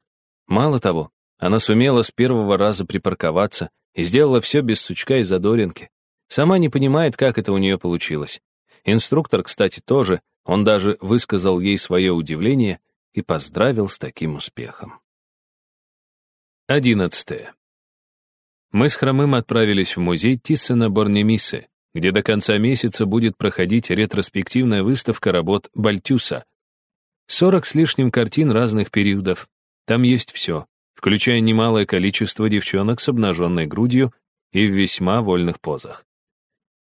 Мало того, она сумела с первого раза припарковаться и сделала все без сучка и задоринки. Сама не понимает, как это у нее получилось. Инструктор, кстати, тоже, он даже высказал ей свое удивление и поздравил с таким успехом. Одиннадцатое. Мы с Хромым отправились в музей Тиссена Борнемисы, где до конца месяца будет проходить ретроспективная выставка работ Бальтюса. Сорок с лишним картин разных периодов. Там есть все, включая немалое количество девчонок с обнаженной грудью и в весьма вольных позах.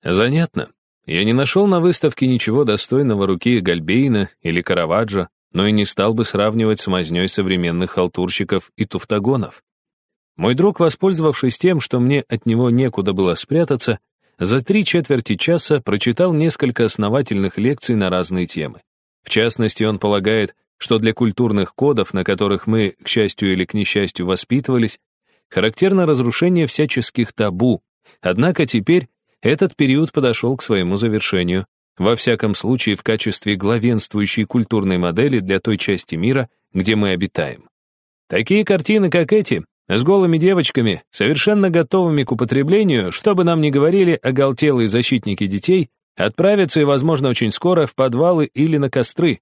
Занятно. Я не нашел на выставке ничего достойного руки Гальбейна или Караваджо, но и не стал бы сравнивать с мазнёй современных халтурщиков и туфтагонов. Мой друг, воспользовавшись тем, что мне от него некуда было спрятаться, за три четверти часа прочитал несколько основательных лекций на разные темы. В частности, он полагает, что для культурных кодов, на которых мы, к счастью или к несчастью, воспитывались, характерно разрушение всяческих табу. Однако теперь этот период подошел к своему завершению, во всяком случае в качестве главенствующей культурной модели для той части мира, где мы обитаем. Такие картины, как эти, с голыми девочками, совершенно готовыми к употреблению, что бы нам ни говорили оголтелые защитники детей, отправятся и, возможно, очень скоро в подвалы или на костры.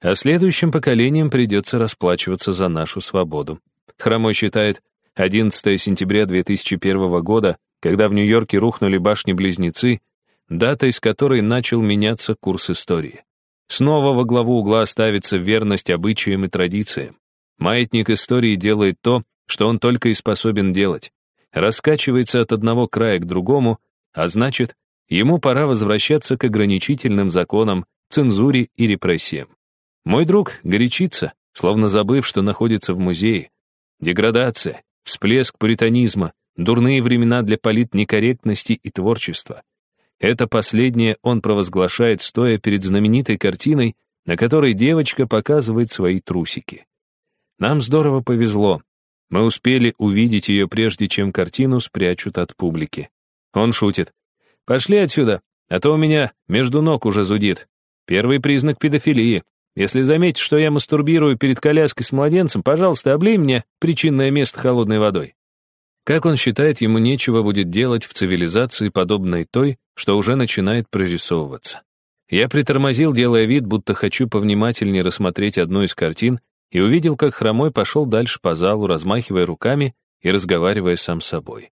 А следующим поколениям придется расплачиваться за нашу свободу. Хромой считает 11 сентября 2001 года, когда в Нью-Йорке рухнули башни-близнецы, датой, с которой начал меняться курс истории. Снова во главу угла ставится верность обычаям и традициям. Маятник истории делает то, что он только и способен делать. Раскачивается от одного края к другому, а значит, ему пора возвращаться к ограничительным законам, цензуре и репрессиям. Мой друг горячится, словно забыв, что находится в музее. Деградация, всплеск пуританизма, дурные времена для политнекорректности и творчества. Это последнее он провозглашает, стоя перед знаменитой картиной, на которой девочка показывает свои трусики. Нам здорово повезло. Мы успели увидеть ее, прежде чем картину спрячут от публики. Он шутит. «Пошли отсюда, а то у меня между ног уже зудит. Первый признак педофилии. Если заметишь, что я мастурбирую перед коляской с младенцем, пожалуйста, облей мне причинное место холодной водой». Как он считает, ему нечего будет делать в цивилизации, подобной той, что уже начинает прорисовываться. Я притормозил, делая вид, будто хочу повнимательнее рассмотреть одну из картин, и увидел, как хромой пошел дальше по залу, размахивая руками и разговаривая сам с собой.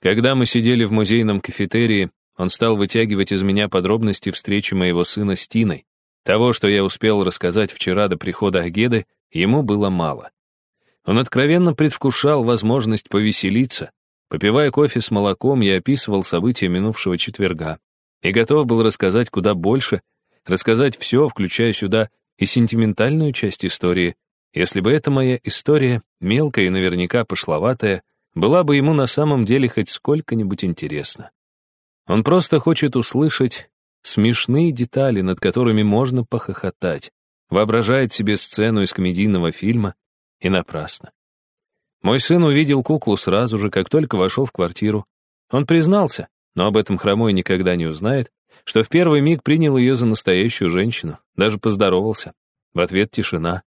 Когда мы сидели в музейном кафетерии, он стал вытягивать из меня подробности встречи моего сына с Тиной. Того, что я успел рассказать вчера до прихода Агеды, ему было мало. Он откровенно предвкушал возможность повеселиться. Попивая кофе с молоком, я описывал события минувшего четверга и готов был рассказать куда больше, рассказать все, включая сюда и сентиментальную часть истории, если бы эта моя история, мелкая и наверняка пошловатая, была бы ему на самом деле хоть сколько-нибудь интересна. Он просто хочет услышать смешные детали, над которыми можно похохотать, воображает себе сцену из комедийного фильма, и напрасно. Мой сын увидел куклу сразу же, как только вошел в квартиру. Он признался, но об этом хромой никогда не узнает, что в первый миг принял ее за настоящую женщину, даже поздоровался. В ответ тишина.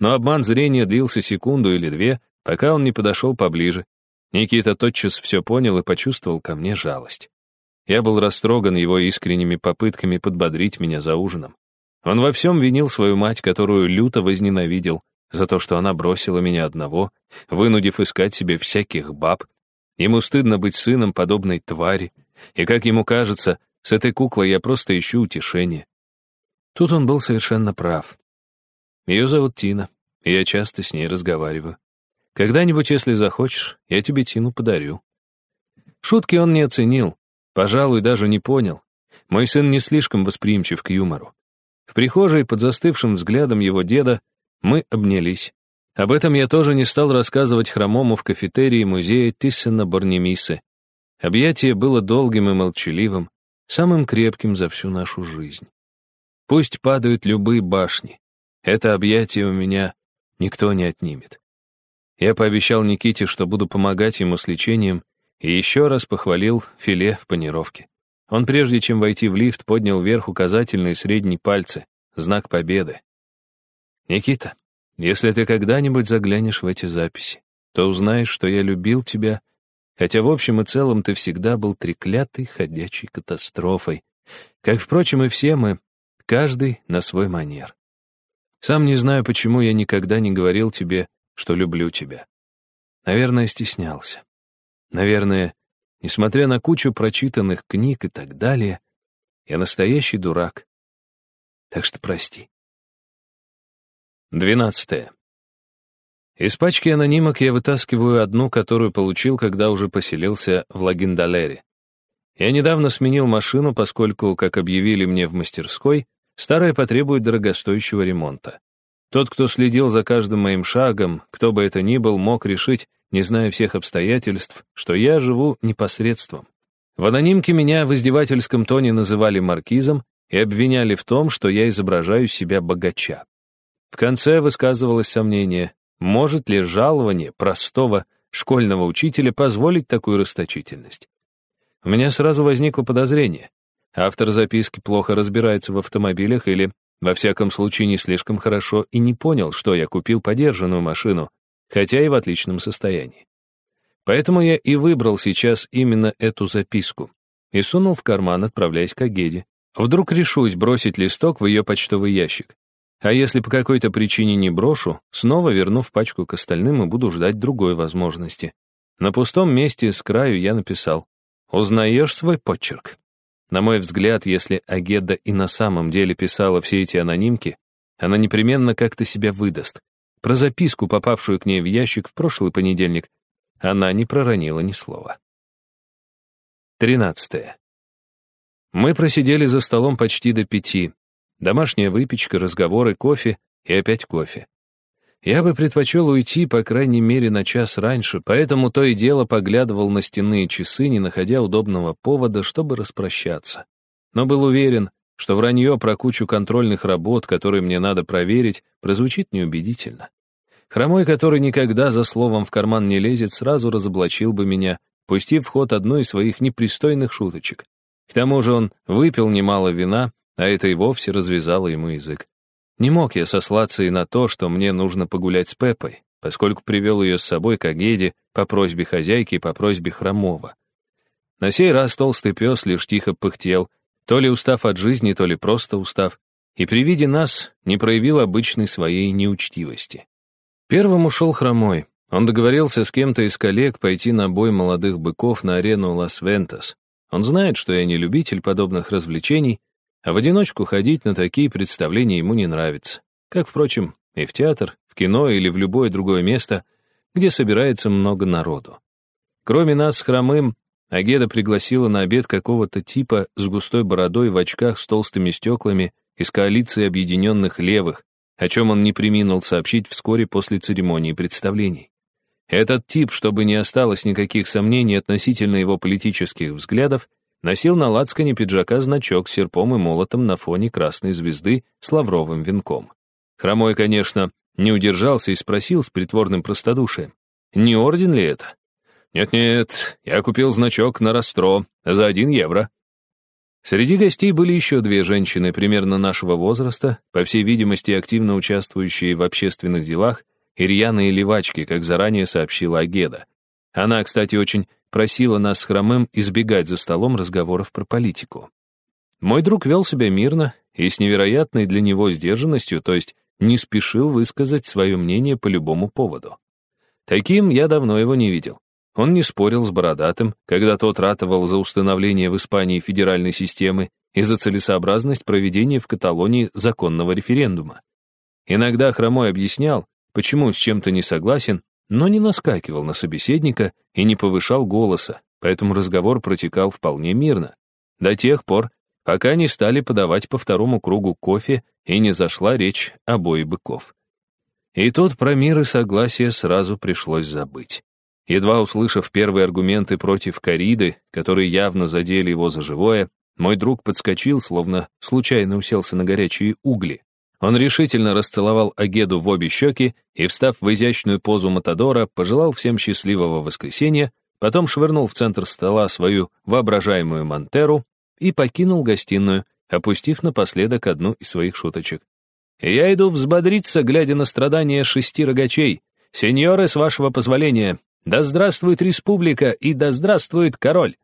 Но обман зрения длился секунду или две, пока он не подошел поближе. Никита тотчас все понял и почувствовал ко мне жалость. Я был растроган его искренними попытками подбодрить меня за ужином. Он во всем винил свою мать, которую люто возненавидел, за то, что она бросила меня одного, вынудив искать себе всяких баб. Ему стыдно быть сыном подобной твари, и, как ему кажется, с этой куклой я просто ищу утешение. Тут он был совершенно прав. Ее зовут Тина, и я часто с ней разговариваю. Когда-нибудь, если захочешь, я тебе Тину подарю. Шутки он не оценил, пожалуй, даже не понял. Мой сын не слишком восприимчив к юмору. В прихожей под застывшим взглядом его деда мы обнялись. Об этом я тоже не стал рассказывать хромому в кафетерии музея Тиссена Борнемисы. Объятие было долгим и молчаливым, самым крепким за всю нашу жизнь. Пусть падают любые башни. Это объятие у меня никто не отнимет. Я пообещал Никите, что буду помогать ему с лечением, и еще раз похвалил филе в панировке. Он, прежде чем войти в лифт, поднял вверх указательные и средний пальцы, знак победы. «Никита, если ты когда-нибудь заглянешь в эти записи, то узнаешь, что я любил тебя, хотя в общем и целом ты всегда был треклятой ходячей катастрофой, как, впрочем, и все мы, каждый на свой манер. Сам не знаю, почему я никогда не говорил тебе, что люблю тебя. Наверное, стеснялся. Наверное, несмотря на кучу прочитанных книг и так далее, я настоящий дурак. Так что прости. Двенадцатое. Из пачки анонимок я вытаскиваю одну, которую получил, когда уже поселился в Лагиндалере. Я недавно сменил машину, поскольку, как объявили мне в мастерской, старая потребует дорогостоящего ремонта. Тот, кто следил за каждым моим шагом, кто бы это ни был, мог решить, не зная всех обстоятельств, что я живу непосредством. В анонимке меня в издевательском тоне называли маркизом и обвиняли в том, что я изображаю себя богача. В конце высказывалось сомнение, может ли жалование простого школьного учителя позволить такую расточительность. У меня сразу возникло подозрение. Автор записки плохо разбирается в автомобилях или, во всяком случае, не слишком хорошо и не понял, что я купил подержанную машину, хотя и в отличном состоянии. Поэтому я и выбрал сейчас именно эту записку и сунул в карман, отправляясь к Агеде. Вдруг решусь бросить листок в ее почтовый ящик. А если по какой-то причине не брошу, снова верну в пачку к остальным и буду ждать другой возможности. На пустом месте с краю я написал «Узнаешь свой почерк?» На мой взгляд, если Агеда и на самом деле писала все эти анонимки, она непременно как-то себя выдаст. Про записку, попавшую к ней в ящик в прошлый понедельник, она не проронила ни слова. Тринадцатое. Мы просидели за столом почти до пяти, Домашняя выпечка, разговоры, кофе и опять кофе. Я бы предпочел уйти, по крайней мере, на час раньше, поэтому то и дело поглядывал на стенные часы, не находя удобного повода, чтобы распрощаться. Но был уверен, что вранье про кучу контрольных работ, которые мне надо проверить, прозвучит неубедительно. Хромой, который никогда за словом в карман не лезет, сразу разоблачил бы меня, пустив в ход одной из своих непристойных шуточек. К тому же он выпил немало вина, а это и вовсе развязало ему язык. Не мог я сослаться и на то, что мне нужно погулять с Пеппой, поскольку привел ее с собой к Агеде по просьбе хозяйки и по просьбе Хромова. На сей раз толстый пес лишь тихо пыхтел, то ли устав от жизни, то ли просто устав, и при виде нас не проявил обычной своей неучтивости. Первым ушел Хромой. Он договорился с кем-то из коллег пойти на бой молодых быков на арену Лас-Вентас. Он знает, что я не любитель подобных развлечений, а в одиночку ходить на такие представления ему не нравится. Как, впрочем, и в театр, в кино или в любое другое место, где собирается много народу. Кроме нас с Хромым, Агеда пригласила на обед какого-то типа с густой бородой в очках с толстыми стеклами из коалиции объединенных левых, о чем он не приминул сообщить вскоре после церемонии представлений. Этот тип, чтобы не осталось никаких сомнений относительно его политических взглядов, носил на лацкане пиджака значок с серпом и молотом на фоне красной звезды с лавровым венком. Хромой, конечно, не удержался и спросил с притворным простодушием. «Не орден ли это?» «Нет-нет, я купил значок на Ростро за один евро». Среди гостей были еще две женщины примерно нашего возраста, по всей видимости, активно участвующие в общественных делах, и рьяные левачки, как заранее сообщила Агеда. Она, кстати, очень просила нас с Хромым избегать за столом разговоров про политику. Мой друг вел себя мирно и с невероятной для него сдержанностью, то есть не спешил высказать свое мнение по любому поводу. Таким я давно его не видел. Он не спорил с Бородатым, когда тот ратовал за установление в Испании федеральной системы и за целесообразность проведения в Каталонии законного референдума. Иногда Хромой объяснял, почему с чем-то не согласен, но не наскакивал на собеседника и не повышал голоса, поэтому разговор протекал вполне мирно. До тех пор, пока не стали подавать по второму кругу кофе и не зашла речь о бое быков. И тут про мир и согласие сразу пришлось забыть. Едва услышав первые аргументы против кориды, которые явно задели его за живое, мой друг подскочил, словно случайно уселся на горячие угли. Он решительно расцеловал Агеду в обе щеки и, встав в изящную позу Матадора, пожелал всем счастливого воскресенья, потом швырнул в центр стола свою воображаемую Монтеру и покинул гостиную, опустив напоследок одну из своих шуточек. «Я иду взбодриться, глядя на страдания шести рогачей. Сеньоры, с вашего позволения, да здравствует республика и да здравствует король!»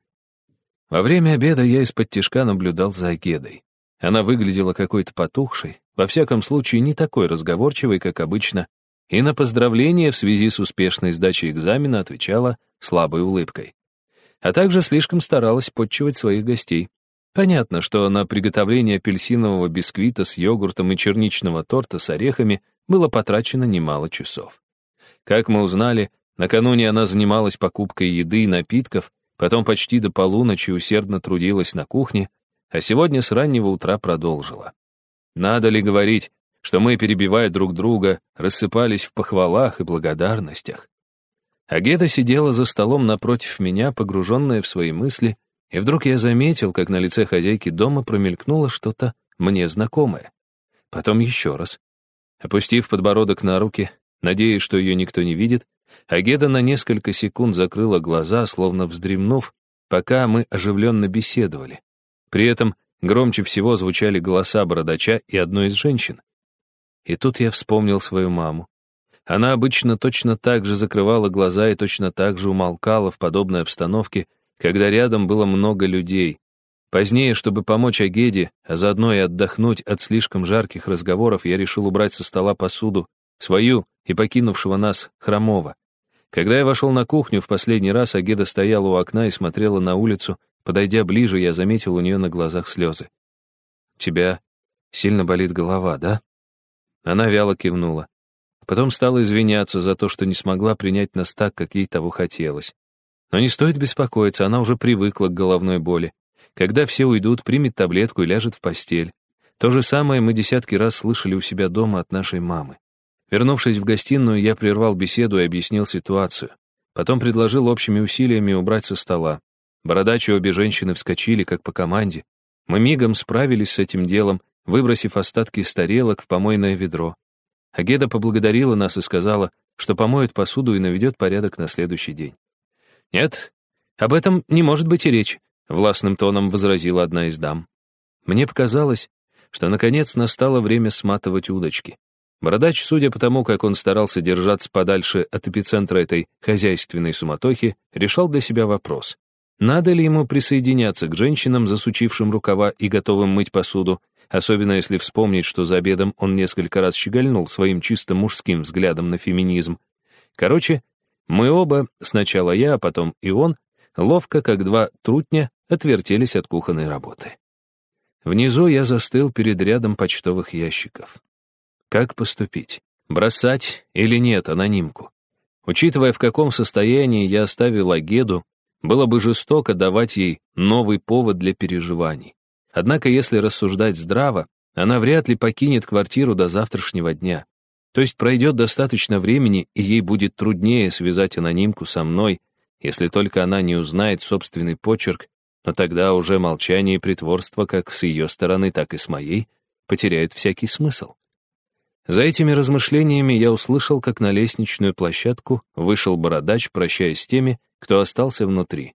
Во время обеда я из-под тишка наблюдал за Агедой. Она выглядела какой-то потухшей, во всяком случае не такой разговорчивой, как обычно, и на поздравления в связи с успешной сдачей экзамена отвечала слабой улыбкой. А также слишком старалась подчивать своих гостей. Понятно, что на приготовление апельсинового бисквита с йогуртом и черничного торта с орехами было потрачено немало часов. Как мы узнали, накануне она занималась покупкой еды и напитков, потом почти до полуночи усердно трудилась на кухне, а сегодня с раннего утра продолжила. Надо ли говорить, что мы, перебивая друг друга, рассыпались в похвалах и благодарностях? Агеда сидела за столом напротив меня, погруженная в свои мысли, и вдруг я заметил, как на лице хозяйки дома промелькнуло что-то мне знакомое. Потом еще раз. Опустив подбородок на руки, надеясь, что ее никто не видит, Агеда на несколько секунд закрыла глаза, словно вздремнув, пока мы оживленно беседовали. При этом громче всего звучали голоса бородача и одной из женщин. И тут я вспомнил свою маму. Она обычно точно так же закрывала глаза и точно так же умолкала в подобной обстановке, когда рядом было много людей. Позднее, чтобы помочь Агеде, а заодно и отдохнуть от слишком жарких разговоров, я решил убрать со стола посуду, свою и покинувшего нас Хромова. Когда я вошел на кухню в последний раз, Агеда стояла у окна и смотрела на улицу. Подойдя ближе, я заметил у нее на глазах слезы. «У тебя сильно болит голова, да?» Она вяло кивнула. Потом стала извиняться за то, что не смогла принять нас так, как ей того хотелось. Но не стоит беспокоиться, она уже привыкла к головной боли. Когда все уйдут, примет таблетку и ляжет в постель. То же самое мы десятки раз слышали у себя дома от нашей мамы. Вернувшись в гостиную, я прервал беседу и объяснил ситуацию. Потом предложил общими усилиями убрать со стола. Бородач и обе женщины вскочили, как по команде. Мы мигом справились с этим делом, выбросив остатки из тарелок в помойное ведро. Агеда поблагодарила нас и сказала, что помоет посуду и наведет порядок на следующий день. «Нет, об этом не может быть и речь», — властным тоном возразила одна из дам. Мне показалось, что наконец настало время сматывать удочки. Бородач, судя по тому, как он старался держаться подальше от эпицентра этой хозяйственной суматохи, решал для себя вопрос. Надо ли ему присоединяться к женщинам, засучившим рукава и готовым мыть посуду, особенно если вспомнить, что за обедом он несколько раз щегольнул своим чисто мужским взглядом на феминизм. Короче, мы оба, сначала я, а потом и он, ловко, как два трутня, отвертелись от кухонной работы. Внизу я застыл перед рядом почтовых ящиков. Как поступить? Бросать или нет анонимку? Учитывая, в каком состоянии я оставил Агеду, было бы жестоко давать ей новый повод для переживаний. Однако, если рассуждать здраво, она вряд ли покинет квартиру до завтрашнего дня. То есть пройдет достаточно времени, и ей будет труднее связать анонимку со мной, если только она не узнает собственный почерк, но тогда уже молчание и притворство как с ее стороны, так и с моей потеряют всякий смысл. За этими размышлениями я услышал, как на лестничную площадку вышел бородач, прощаясь с теми, кто остался внутри.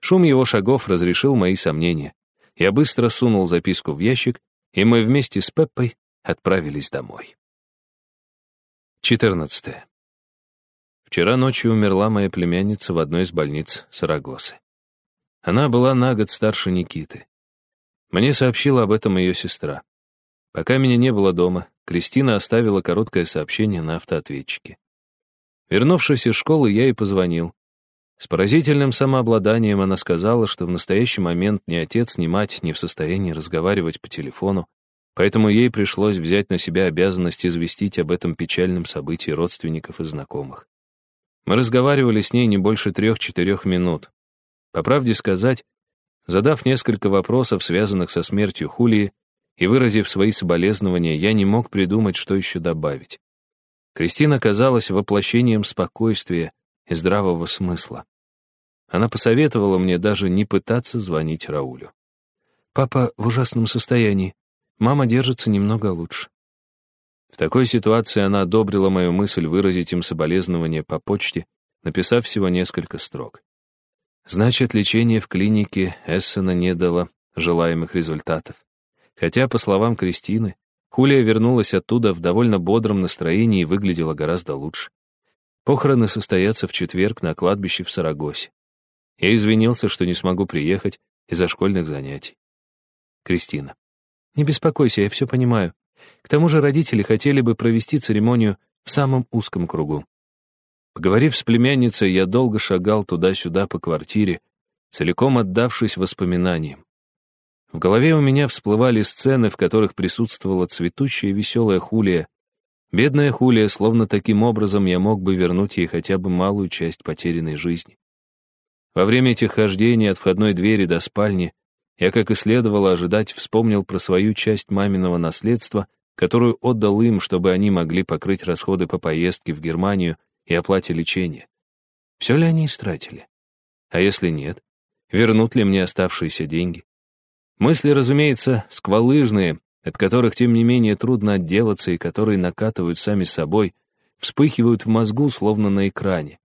Шум его шагов разрешил мои сомнения. Я быстро сунул записку в ящик, и мы вместе с Пеппой отправились домой. 14. Вчера ночью умерла моя племянница в одной из больниц Сарагосы. Она была на год старше Никиты. Мне сообщила об этом ее сестра. Пока меня не было дома, Кристина оставила короткое сообщение на автоответчике. Вернувшись из школы, я ей позвонил. С поразительным самообладанием она сказала, что в настоящий момент ни отец, ни мать не в состоянии разговаривать по телефону, Поэтому ей пришлось взять на себя обязанность известить об этом печальном событии родственников и знакомых. Мы разговаривали с ней не больше трех-четырех минут. По правде сказать, задав несколько вопросов, связанных со смертью Хулии, и выразив свои соболезнования, я не мог придумать, что еще добавить. Кристина казалась воплощением спокойствия и здравого смысла. Она посоветовала мне даже не пытаться звонить Раулю. «Папа в ужасном состоянии. Мама держится немного лучше. В такой ситуации она одобрила мою мысль выразить им соболезнования по почте, написав всего несколько строк. Значит, лечение в клинике Эссена не дало желаемых результатов. Хотя, по словам Кристины, Хулия вернулась оттуда в довольно бодром настроении и выглядела гораздо лучше. Похороны состоятся в четверг на кладбище в Сарагосе. Я извинился, что не смогу приехать из-за школьных занятий. Кристина. Не беспокойся, я все понимаю. К тому же родители хотели бы провести церемонию в самом узком кругу. Поговорив с племянницей, я долго шагал туда-сюда по квартире, целиком отдавшись воспоминаниям. В голове у меня всплывали сцены, в которых присутствовала цветущая веселая Хулия. Бедная Хулия, словно таким образом я мог бы вернуть ей хотя бы малую часть потерянной жизни. Во время этих хождений от входной двери до спальни я, как и следовало ожидать, вспомнил про свою часть маминого наследства, которую отдал им, чтобы они могли покрыть расходы по поездке в Германию и оплате лечения. Все ли они истратили? А если нет, вернут ли мне оставшиеся деньги? Мысли, разумеется, сквалыжные, от которых, тем не менее, трудно отделаться и которые накатывают сами собой, вспыхивают в мозгу, словно на экране.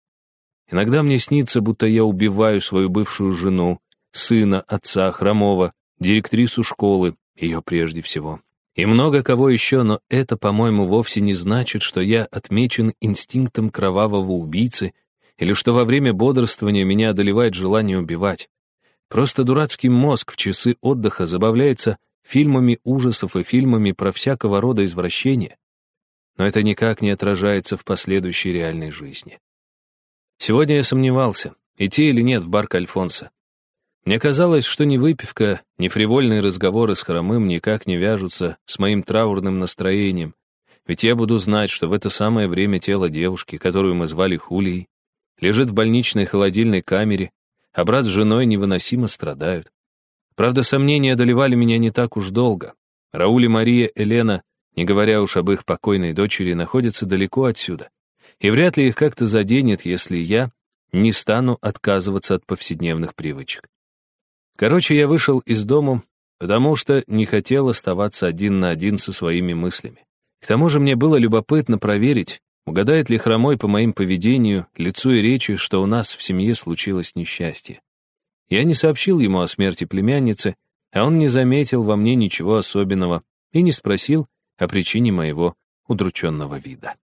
Иногда мне снится, будто я убиваю свою бывшую жену, сына, отца, хромого, директрису школы, ее прежде всего. И много кого еще, но это, по-моему, вовсе не значит, что я отмечен инстинктом кровавого убийцы или что во время бодрствования меня одолевает желание убивать. Просто дурацкий мозг в часы отдыха забавляется фильмами ужасов и фильмами про всякого рода извращения. Но это никак не отражается в последующей реальной жизни. Сегодня я сомневался, идти или нет в бар Альфонса. Мне казалось, что ни выпивка, ни фривольные разговоры с хромым никак не вяжутся с моим траурным настроением, ведь я буду знать, что в это самое время тело девушки, которую мы звали Хулией, лежит в больничной холодильной камере, а брат с женой невыносимо страдают. Правда, сомнения одолевали меня не так уж долго. Рауль и Мария Елена, не говоря уж об их покойной дочери, находятся далеко отсюда. И вряд ли их как-то заденет, если я не стану отказываться от повседневных привычек. Короче, я вышел из дома, потому что не хотел оставаться один на один со своими мыслями. К тому же мне было любопытно проверить, угадает ли хромой по моим поведению, лицу и речи, что у нас в семье случилось несчастье. Я не сообщил ему о смерти племянницы, а он не заметил во мне ничего особенного и не спросил о причине моего удрученного вида.